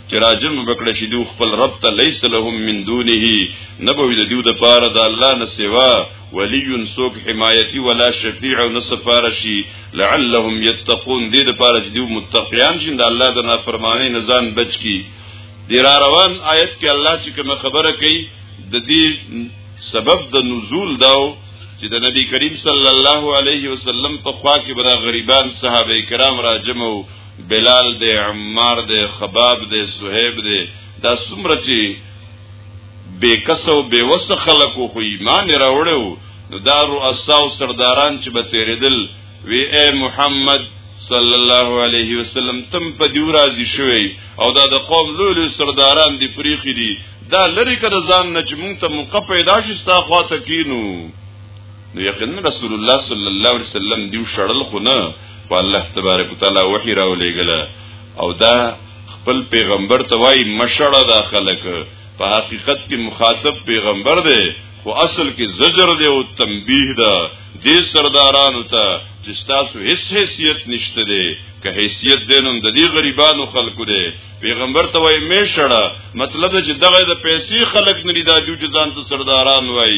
چې راجم بکړه شي دوی خپل رب ته ليس لهم من دونه نبوي د دیو د پاره د الله نه سوا ولي سوک حمايتي ولا شفيع نصفار شي لعلهم يتقون دې د پاره چې دوی متقيان شي د الله د نافرمانی نه ځان بچ کی د را روان آیت کې الله چې کوم خبره کوي د دې سبب د نزول داو چې د نبی کریم صلی الله علیه وسلم په خوا کې برا غریبان صحابه کرام راجمو بلال دی عمار دی خباب دی صہیب دی دا څومره چې بے کس او بے وس خلق خو ایمان راوړو نو دا رؤسا او سرداران چې به تیرېدل وی اے محمد صلی الله علیه وسلم تم په دیو راضی شوی او دا د قوم لولو سرداران دی پریخي دي دا لری کړه ځان نه چې مونږ ته موقع پیدا شي ستا خواته کینو نو یقینا رسول الله صلی الله علیه وسلم دیو شړل خو نه په الله تبارک وتعالى وحی راولېګل او دا خپل پیغمبر ته وای مشړه دا خلک په حقیقت کې مخاطب پیغمبر دی خو اصل کې زجر دی او تنبیه ده د سردارانو ته چې تاسو هیڅ حیثیت نشته دی که حیثیت دینم د دې غریبانو خلکو دی پیغمبر ته وای مشړه مطلب چې دغه د پیسې خلک نه دی دا جوجزان ته سرداران وای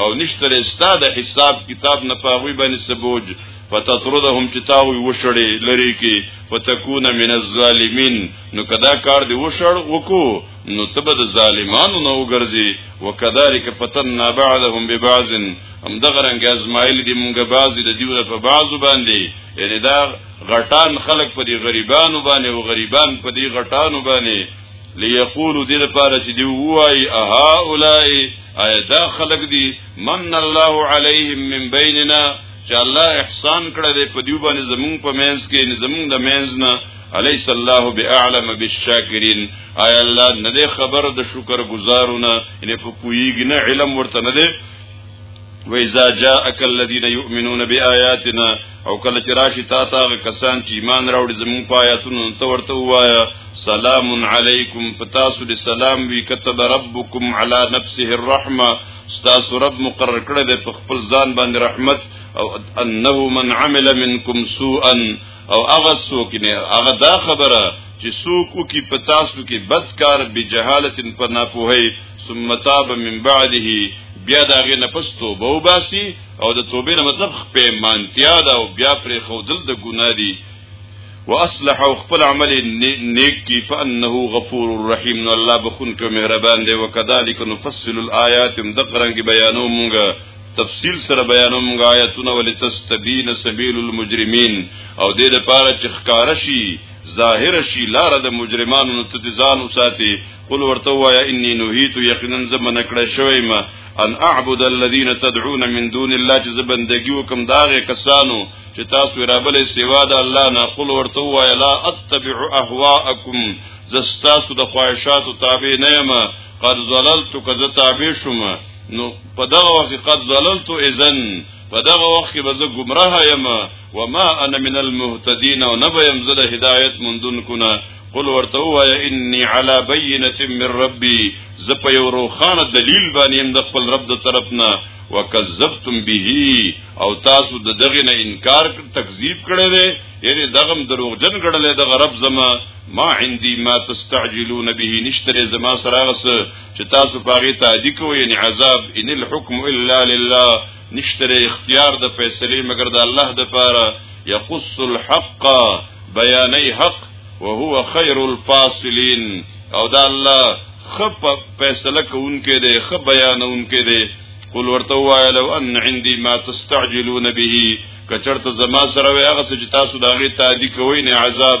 او نشتره ستا د حساب کتاب نه پاغوی باندې سبوج فتطردهم چتاوی وشړې لری کې فتكون من الظالمين نو کدا کار دی وشړ وکو نو تبه د ظالمانو نو ګرځي وکذالک فتننا بعضهم ببعض هم دغه رنګ ازمایل دی مونږ بعضی د دیو په بعضو باندې یعنی دا غټان خلق په دی غریبانو باندې او غریبان په دی غټانو باندې ليقولوا دې لپاره چې دی وایي اها اولای ایا دا خلق دي من الله عليهم من بيننا چې الله احسان کړی دی په دیو باندې زمونږ په مینس کې زمونږ د مینس نه الیس الله باعلم بالشاکرین آیا الله نه خبر د شکر گزارونه ان په کویګ نه علم ورته نه دی و اذا جاءك الذين يؤمنون بآياتنا او کله چې راشي تا ته کسان چې ایمان راوړي زموږ په آیاتونو ته ورته وایا سلام علیکم پتاسو دې سلام وی كتب ربكم على نفسه الرحمه استاذ رب مقرر کړی د خپل ځان باندې رحمت او انه من عمل منكم سوءا او هغه څوک نه هغه دا خبره چې څوک وکي په تاسو کې بدکار به جهالت پر ناپوهي ثم تاب من بعده بیا دا غي نفس توبه وباسي او د توبې نه مطلب په مانتیا دا او بیا پر خودل د ګنا دي واصلح خپل عمل نیک کی فانه غفور الرحیم نو الله بخون کو مهربان دی وکذالک نفصل الایات دقرنګ بیانو مونږه تفصیل سره بیانوم غایتونه ولتستبین سبیل المجرمین او دې لپاره چې ښکار شي ظاهر شي لار د مجرمانو نو تدزان وساتي قل ورته وایا انی نهیت یقینا زمن کړه شوی ما ان اعبد الذين تدعون من دون الله چې زبندګي وکم داغه کسانو چې تاسو رابلې سیوا د الله نه قل ورته وایا لا اتبع اهواءکم زستاسو د خواهشاتو تابع نه یم قد زللت کذ تابع شوم نو په دغه وخت قد ضللت اذن په دغه وخت کې بزه گمراه یم و ما انا من المهتدين او نه بیم زده هدایت مندون کنا قل ورته وای انی علی بینه من ربی ز په یو روخانه دلیل باندې د خپل رب د طرفنا وکذبتم به او تاسو د دغه نه انکار تکذیب کړی دی یعنی دغم دروغجن ګړلې د غرب زما ما عندي ما تستعجلون به نشتره زما سراغس چې تاسو پاغي تعدی کوئ یعنی عذاب ان الحكم الا لله نشتره اختیار د فیصله مگر د الله د پاره یقص الحق بیانې حق وهو خیر الفاصلین او دا الله خپ فیصله کوونکې دی خپ بیانونکې دی قل ورته وای لو ان عندي ما تستعجلون به کچرته زما سره وي هغه چې تاسو دا غي تعدی کوئ نه عذاب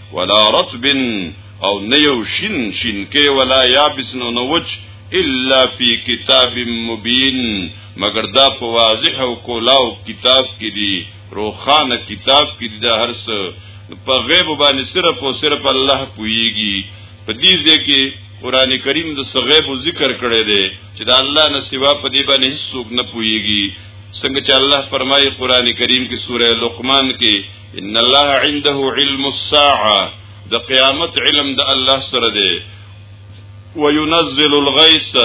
ولا رطب او نه یو شین شین کې ولا یابس نو نو وچ الا فی کتاب مبین مگر دا په واضح او کولاو کتاب کې دی روخانه کتاب کې دی دا هرڅ په غیب باندې صرف او صرف الله پویږي په دې ځکه قران کریم د صغیب ذکر کړی دی چې دا الله نه سوا په دې باندې هیڅوک نه پویږي څنګه چې الله فرمایي قران کریم کې سوره لقمان کې ان الله عنده علم الساعه د قیامت علم د الله سره دی وينزل الغيث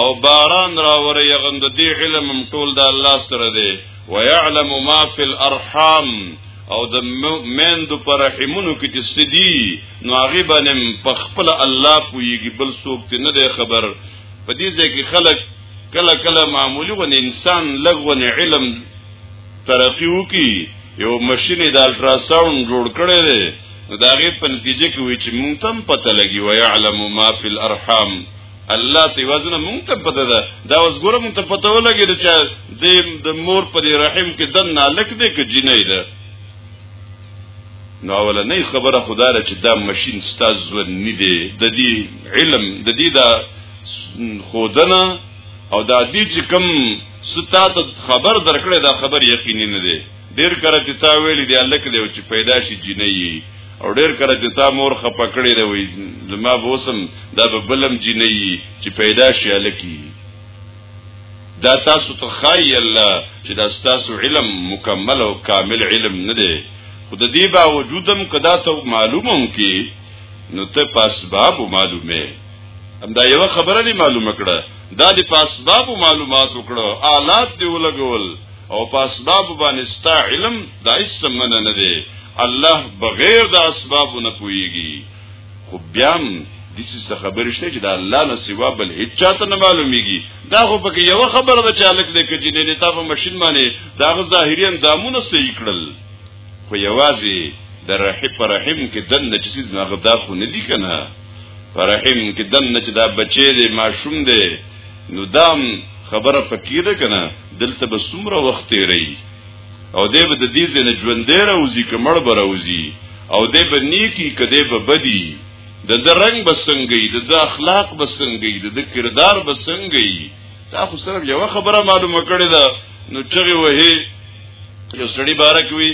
او باران راوري غند دی علم ټول د الله سره دی ويعلم ما في الارحام او د مند پر رحمونو کې چې سدي نو هغه باندې په خپل الله پويږي بل څوک ته نه دی خبر په دې ځکه خلک کله کله معمولی غو انسان لغو علم ترقی وکي یو ماشين د الټراساوند جوړ کړي دي نو دا غي په نتیجه کې وي چې مونږ تم پته لګي و يعلم ما في الارحام الله سی وزن مونږ ته پته ده دا اوس ګوره مونږ ته پته ولګي چې د مور په رحم کې د نالک دې کې جنې ده نو اولنې خبره خدا را چې دا ماشين ستاسو نه دی د دې علم د دې دا خودنه او دا دې چې کوم ستا ته خبر درکړې دا خبر یقیني نه دی ډیر کړه چې تا ویلې دی الله کې دی چې پیدا شي جنې او ډیر کړه چې تا مور خپکړې دی وي زما بوسم دا به بلم جنې چې پیدا شي الله کې دا تاسو ته خای الله چې دا تاسو علم مکمل او کامل علم نه دی خود دې باوجودم کدا ته معلومم کې نو ته پاسباب معلومه همدا یو خبره دی معلومه کړه دا د پاسباب معلومات وکړه آلات دی ولګول او پاسباب باندې ستا علم دا هیڅ مننه نه دی الله بغیر د اسباب نه پويږي خو بیا د څه خبرې شته چې د الله نه سوا بل هیڅ چاته نه معلومیږي دا خو پکې یو خبره ده چې الک دې کې چې نه تاسو ماشين باندې دا ظاهري اندامونه صحیح کړل خو یوازې د رحم پر رحم کې دن نه چې سید نغدا خو نه دی کنه پر رحم کې دن نه چې دا بچی دی ماشوم دی نو دام خبره پکې ده کنه دلته به څومره وخت تیری او دې به د دې زنه ژوندې راوځي کمړ به راوځي او دې به نیکی کده به بدی د درنګ بسنګي د اخلاق بسنګي د کردار بسنګي تا خو صرف یو خبره معلومه کړې ده نو چغي وهي یو سړی بارک وی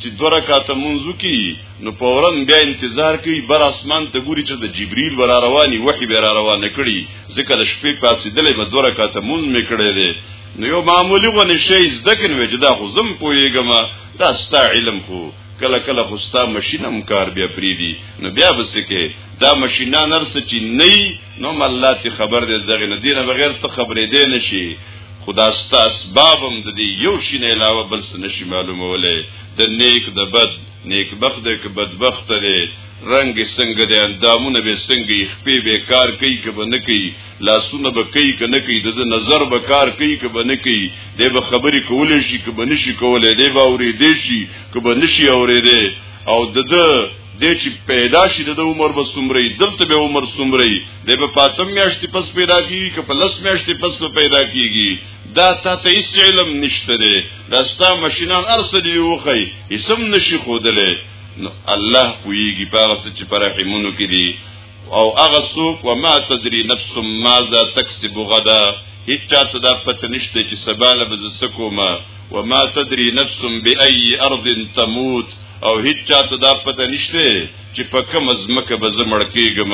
چې دوه رکعات منځو کی نو پورن بیا انتظار کوي بر اسمان ته ګوري چې د جبريل ورا رواني وحي به را روانه کړي ځکه د شپې پاسې دلې به دوه رکعات منځ میکړې دي نو یو معمولی غو نشي زده کنه چې دا خو زم پويګم دا ستا علم خو کله کله خو ستا ماشين هم کار بیا پری دی نو بیا بس کې دا ماشينان نرس چې نه نو الله ته خبر دې دغه نه دینه بغیر ته خبرې دې نشي خدا ستا اسباب هم د دې یو شي نه علاوه بل څه نشي معلومولې د نیک د بد نیک بخت د بدبخت لري رنگ څنګه د اندامونه به څنګه خپې به کار کوي که به نه کوي لاسونه به کوي که نه کوي د نظر به کار کوي که به نه کوي دی به خبرې کولی شي که به نشي کولی دی به اورېدی شي که به نشي اورېدی او د ده دی چې پیدا شي د عمر به څومره دلته به عمر څومره دی به پاتم میاشتې پس پیدا کیږي که په لس میاشتې پس به پیدا کیږي دا تا ته هیڅ علم نشته دی دا ستا ماشینان هر څه دی وښي هیڅ هم نشي ښودلی نو الله پوهېږي په هغه څه چې په رحمونو کې دي او هغه څوک و ما تدري نفس ماذا تكسب غدا هیڅ چا ته دا پته نشته چې سبا له به څه کومه و ما تدري نفس بأي ارض تموت او هیڅ چا ته دا پته نشته چې په کوم ځمکه به زمړ کېږم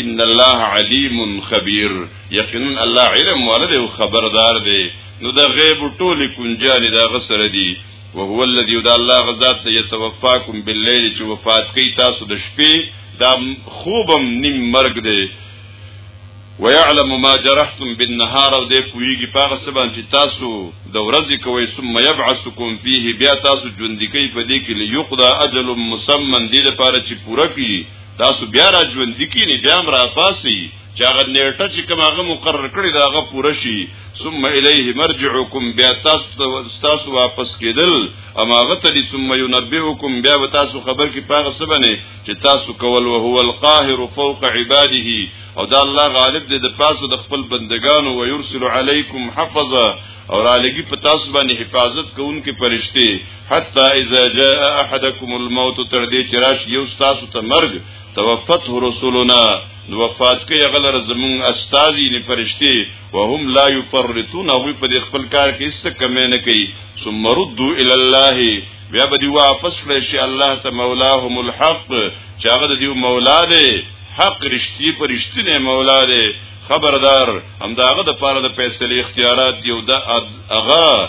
ان الله علیم خبیر یقینا الله علم ولده خبردار دی نو د غیب ټوله کنجان د غسر دی وهو الذي دا الله غزاد ته يتوفاكم بالليل چې وفات کوي تاسو د شپې دا خوبم نیم مرګ دی ويعلم ما جرحتم بالنهار او دې پويږي پاغه سبان چې تاسو د ورځې کوي ثم يبعثكم فيه بیا تاسو ژوند کوي په دې کې ليقضى اجل مسمى دې لپاره چې پوره کړي تاسو بیا را ژوند کړي بیا را فاسي چې هغه نیټه چې کوم هغه مقرر کړی دا هغه پوره شي ثم الیه مرجعکم بیا تاسو تاسو واپس کېدل اما هغه ته دي ثم ينبئکم بیا تاسو خبر کې پاغه سبنه چې تاسو کول او هو القاهر فوق عباده او دا الله غالب دی د پاسو د خپل بندگانو و يرسل علیکم حفظا او را لګي په تاسو باندې حفاظت کوونکې پرشته حتا اذا جاء احدكم الموت تر دې چې راشي یو تاسو ته مرګ توفته رسولنا نو وفات کوي هغه لر زمون استاذي نه فرشتي وهم لا يفرطون هغه په خپل کار کې څه کم نه کوي ثم ردوا الى الله بیا به دی واپس کړی شي الله ته مولاهم الحق چې هغه دی مولا دی حق رښتي پر رښتینه مولا دی خبردار همداغه د پاره د فیصله اختیارات یو د اغا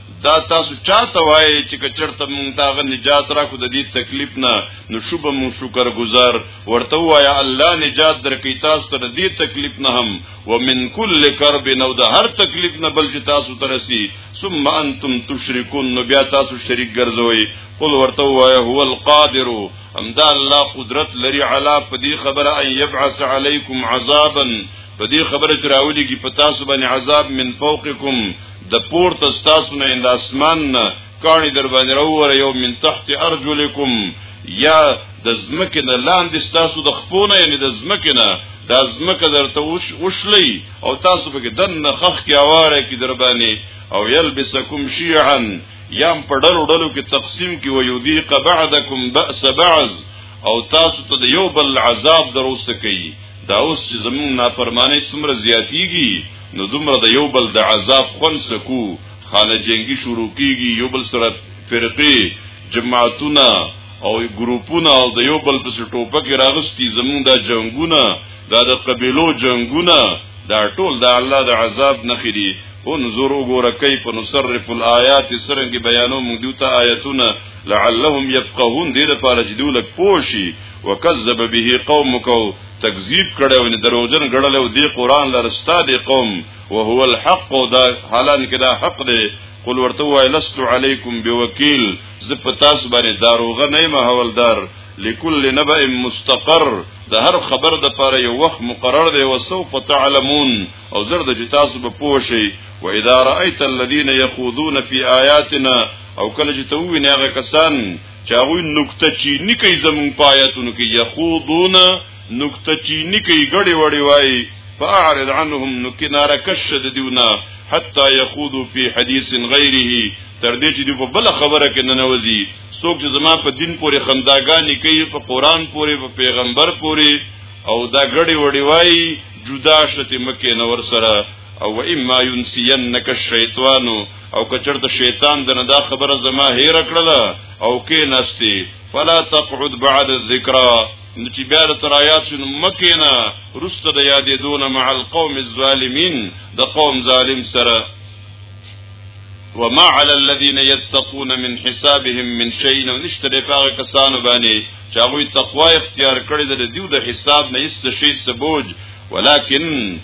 دا تاسو چاته وایي چې کچرته مونږ تاغه نجات را کو د دې تکلیف نه نو شوب مونږ شکر گزار ورته وایا الله نجات درکې تاسو ته د دې تکلیف نه هم ومن کل کرب نو د هر تکلیف نه بل چې تاسو ته رسی ثم انتم تشركون نو بیا تاسو شریک ګرځوي قل ورته وایا هو القادر امدا الله قدرت لري علا فدي خبره ان يبعث عليكم عذابا فدي خبره تراولي کی پتا سو باندې عذاب من فوقكم د پورته ستاسو نه د اسمان نه کانی در باندې راوره یو من تحت ارجلکم یا د زمکه نه لاندې ستاسو د خپونه یعنی د زمکه نه د زمکه درته وشلی او تاسو په کې دن خخ کې اواره کې در باندې او یلبسکم شیعا یام په ډلو ډلو کې تقسیم کې ويذيق بعضکم باس بعض او تاسو ته د یو بل عذاب دروسته کوي دا اوس چې زمون نافرمانی څومره زیاتیږي نو دومره د یو بل د عذاب خون سکو خانه جنگی شروع کیږي یو بل سره فرقې جماعتونه او ګروپونه او د یو بل پس ټوپک راغستی زمون دا جنگونه دا د قبیلو جنگونه دا ټول د الله د عذاب نخري انظر وګوره کیف نصرف الایات سرنګ بیانو موږ دوته آیتونه لعلهم يفقهون دې لپاره چې دوی لک پوشي وکذب به قومک تکذیب کړي او دروژن ګړل او دی قران لرستا دی قوم وهو الحق دا حالان کې دا حق دی قل ورته وای لست علیکم بوکیل ز په تاسو باندې داروغه نه ما حوالدار لكل نبأ مستقر د هر خبر د پاره یو وخت مقرر دی او سو تعلمون او زرد چې تاسو به پوه شئ و اذا رايت الذين يخوضون في اياتنا او کله چې ته وینې هغه کسان چاغوی نکته چینی کوي زمون پایتونو کې یخوضون نکته چینی کوي غړي وړي وای فاعرض عنهم نو کناره کش د دیونه حتا یخوضو فی حدیث غیره تر دې چې دی په بل خبره کې نه نوځي څوک چې زما په دین پورې خنداګانی کوي په قران پورې په پیغمبر پورې او دا غړي وړي وای جدا شته مکه نور سره او اما ينسينك الشيطان او کچرته شیطان د نه دا خبره زما هیر کړل او کې نستی فلا تقعد بعد الذکر نو چې بیا تر آیات شنو مکینا رست د یادې دون مع القوم الظالمین د قوم ظالم سره وما على الذين يتقون من حسابهم من شيء نو نشته د پاره کسانو باندې چې هغه تقوا اختیار کړی د دیو د حساب نه هیڅ شي سبوج ولكن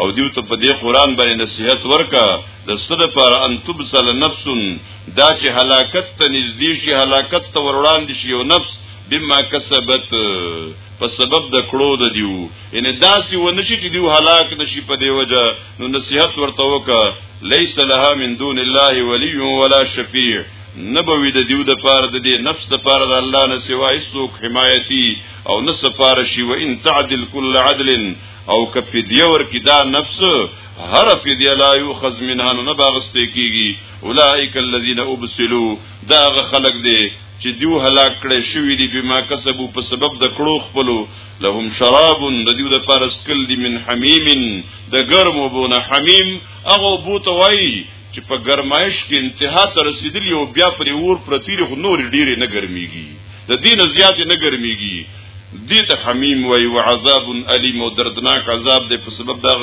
او دیو ته په دې قران باندې نصيحت ورکا د صد پر ان تبصل نفس دا چې هلاکت ته نږدې شي هلاکت ته وروړاندې شي او نفس بما کسبت په سبب د کړو د دیو ان داسې و نشي چې دیو هلاک نشي په دی وجه نو نصيحت ورته وکا ليس لها من دون الله ولي ولا شفيع نبوي د دیو د پاره د دې نفس د پاره د الله نه سوا هیڅوک حمایتي او نه سفارشي و ان تعدل كل عدل او که فدیه ورکی دا نفس هر فدیه لا یوخذ منها نو باغسته کیږي اولائک الذین ابسلوا دا خلق دی چې دیو هلاک کړي شوی دی بما کسبو په سبب د کړو خپلو لهم شراب د دیو د پارسکل دی من حمیم د ګرم وبونه حمیم هغه بوت وای چې په ګرمایش کې انتها ته رسیدلی او بیا پر اور پرتی لري خو نور ډیر نه ګرميږي د دین زیات نه ګرميږي دې ته حمیم وای او عذاب الیم او دردناک عذاب دې په سبب دا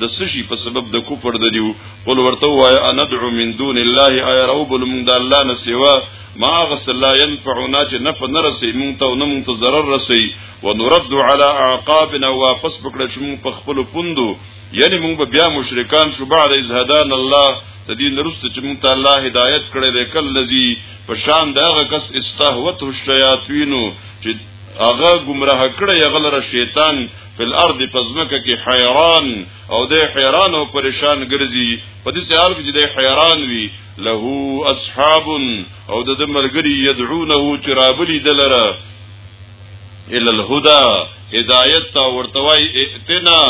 د سشي په سبب د کوپر د دیو قل ورته وای انا ادعو من دون الله ای رب من د الله نه سوا ما غس لا ينفعنا چې نه په نرسي مونږ ته او نه مونږ ته ضرر رسي ونرد على اعقابنا واپس پکړه چې مونږ په خپل پوندو یعنی موږ به بیا مشرکان شو بعد از هدان الله د دې نرسته چې موږ ته الله هدایت کړی دی کله لذي په شان دا هغه کس استهوت الشیاطین چې هغه گمراه کړی هغه لره شیطان په الارض پزمکه کې حیران او د حیران او پریشان ګرځي په دې حال کې چې د حیران وي له اصحاب او د مرګري يدعونه چرابلي دلره الى الهدى هدایت تا ورته وای اتنا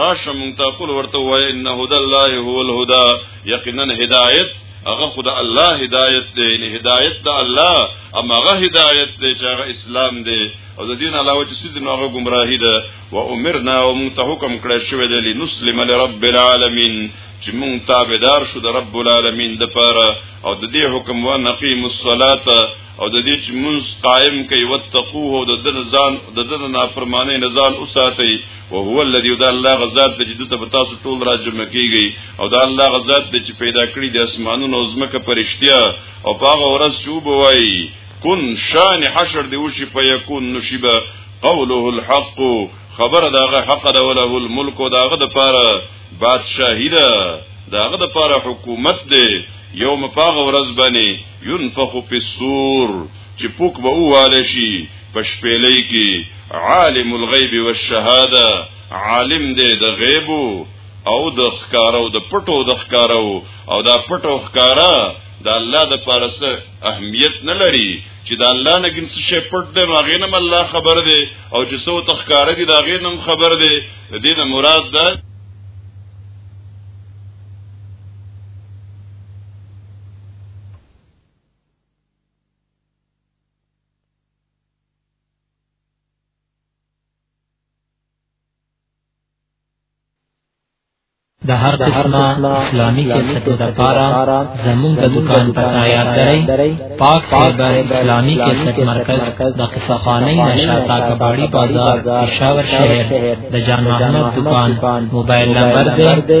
راشه مونږ ته قل ورته وای ان هدى الله هو الهدى یقینا هدایت هغه خدا الله هدایت دی نه هدایت د الله اما هغه هدایت دی چې هغه اسلام دی او د دین علاوه چې سید نو هغه گمراهی ده و امرنا او مونږ ته حکم کړی شوی دی لنسلم لرب العالمین چې مونږ تابعدار شو د رب العالمین د پاره او د دې حکم و نقیم الصلاه او د دې چې منځ قائم کوي وتقوه او د دن ځان د دن نافرمانی نه ځان اوساتي او هو الذي د الله غزاد ته جدت په تاسو ټول راجم کیږي او د الله غزاد ته چې پیدا کړی د اسمانونو او زمکه پرشتیا او هغه ورځ چې وبوي کن شان حشر دی وشي فیکون نشبه قوله الحق خبر داغه حق دا وله الملک داغه د پاره بادشاہی دا داغه د پاره حکومت دی یوم پاغه ورځ باندې ينفخ في السور چې پوک به واله شي په شپېلې کې عالم الغیب والشهاده عالم دې د غیب او د ښکارو د پټو د ښکارو او دا پټو ښکارا د الله د پارس اهمیت نه لري چې د الله نه ګنس شي پټ دی نو غینم الله خبر دی او چې سو تخکار دي دا غینم خبر دی د دې نه مراد ده د هر قسمه اسلامي کیسټو د پارا زموږ د دکان پتا یاد درئ پاک سایبر اسلامي کیسټ مرکز د قصخانه نشاتا کباړی بازار پېښور شهر د جان محمد دکان موبایل نمبر دی